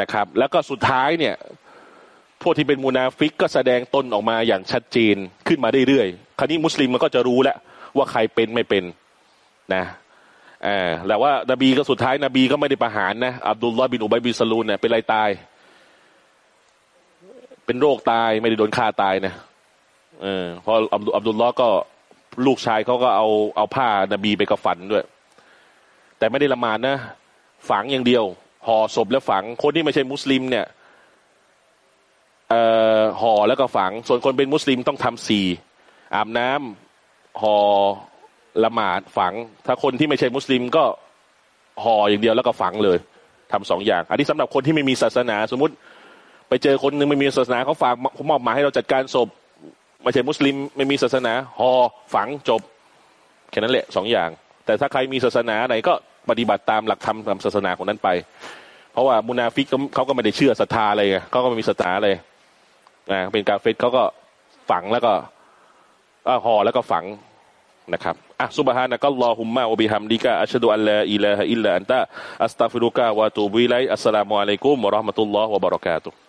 นะครับ แล้วก็สุดท้ายเนี่ยพวกที่เป็นมูนาฟิกก็แสดงตนออกมาอย่างชัดเจนขึ้นมาเรื่อยๆ คราวนี้มุสลิมมันก็จะรู้แล้วว่าใครเป็นไม่เป็นนะอ่าแต่ว่านบีก็สุดท้ายนบีก็ไม่ได้ประหารนะอับดุลลอฮ์บินอุบัยบินซาลูลเนี่ยเป็นไรตาย เป็นโรคตายไม่ได้โดนฆ่าตายนะเออพออับดุลลอฮ์ก็ลูกชายเขาก็เอาเอาผ้านบีไปกระฝันด้วย แต่ไม่ได้ละหมาดนะ ฝังอย่างเดียวห่อศพแล้วฝัง คนที่ไม่ใช่มุสลิมเนี่ยห่อแล้วก็ฝัง ส่วนคนเป็นมุสลิมต้องทำสี่อาบน้ำห่อละหมาดฝัง ถ้าคนที่ไม่ใช่มุสลิมก็ห่ออย่างเดียวแล้วก็ฝังเลยทำสองอย่าง อันนี้สำหรับคนที่ไม่มีศาสนาสมมติ ไปเจอคนหนึ่งไม่มีศาสนาเขาฝากมอบหมายให้เราจัดการศพไม่ใช่มุสลิมไม่มีศาสนาห่อฝังจบแค่นั้นแหละสองอย่าง แต่ถ้าใครมีศาสนาไหนก็ปฏิบัติตามหลักธรรมตามศาสนาของนั้นไป เพราะว่ามุนาฟิกเขาก็ไม่ได้เชื่อศรัทธาอะไรเขาก็ไม่มีศรัทธาเลยนะเป็นกาเฟตเขาก็ฝังแล้วก็ห่อแล้วก็ฝังนะครับอะซุบฮานะกัลลอฮุมมะอับิฮัมดิกะอัชฮะดุอัลลาอิลาฮะอิลลัอันตะอัสตัฟิรุกะวะตูบิไลอัสสลามุอะลัยกุมวะราะห์มะตุลลอฮ์วะบะเราะกาตุฮ์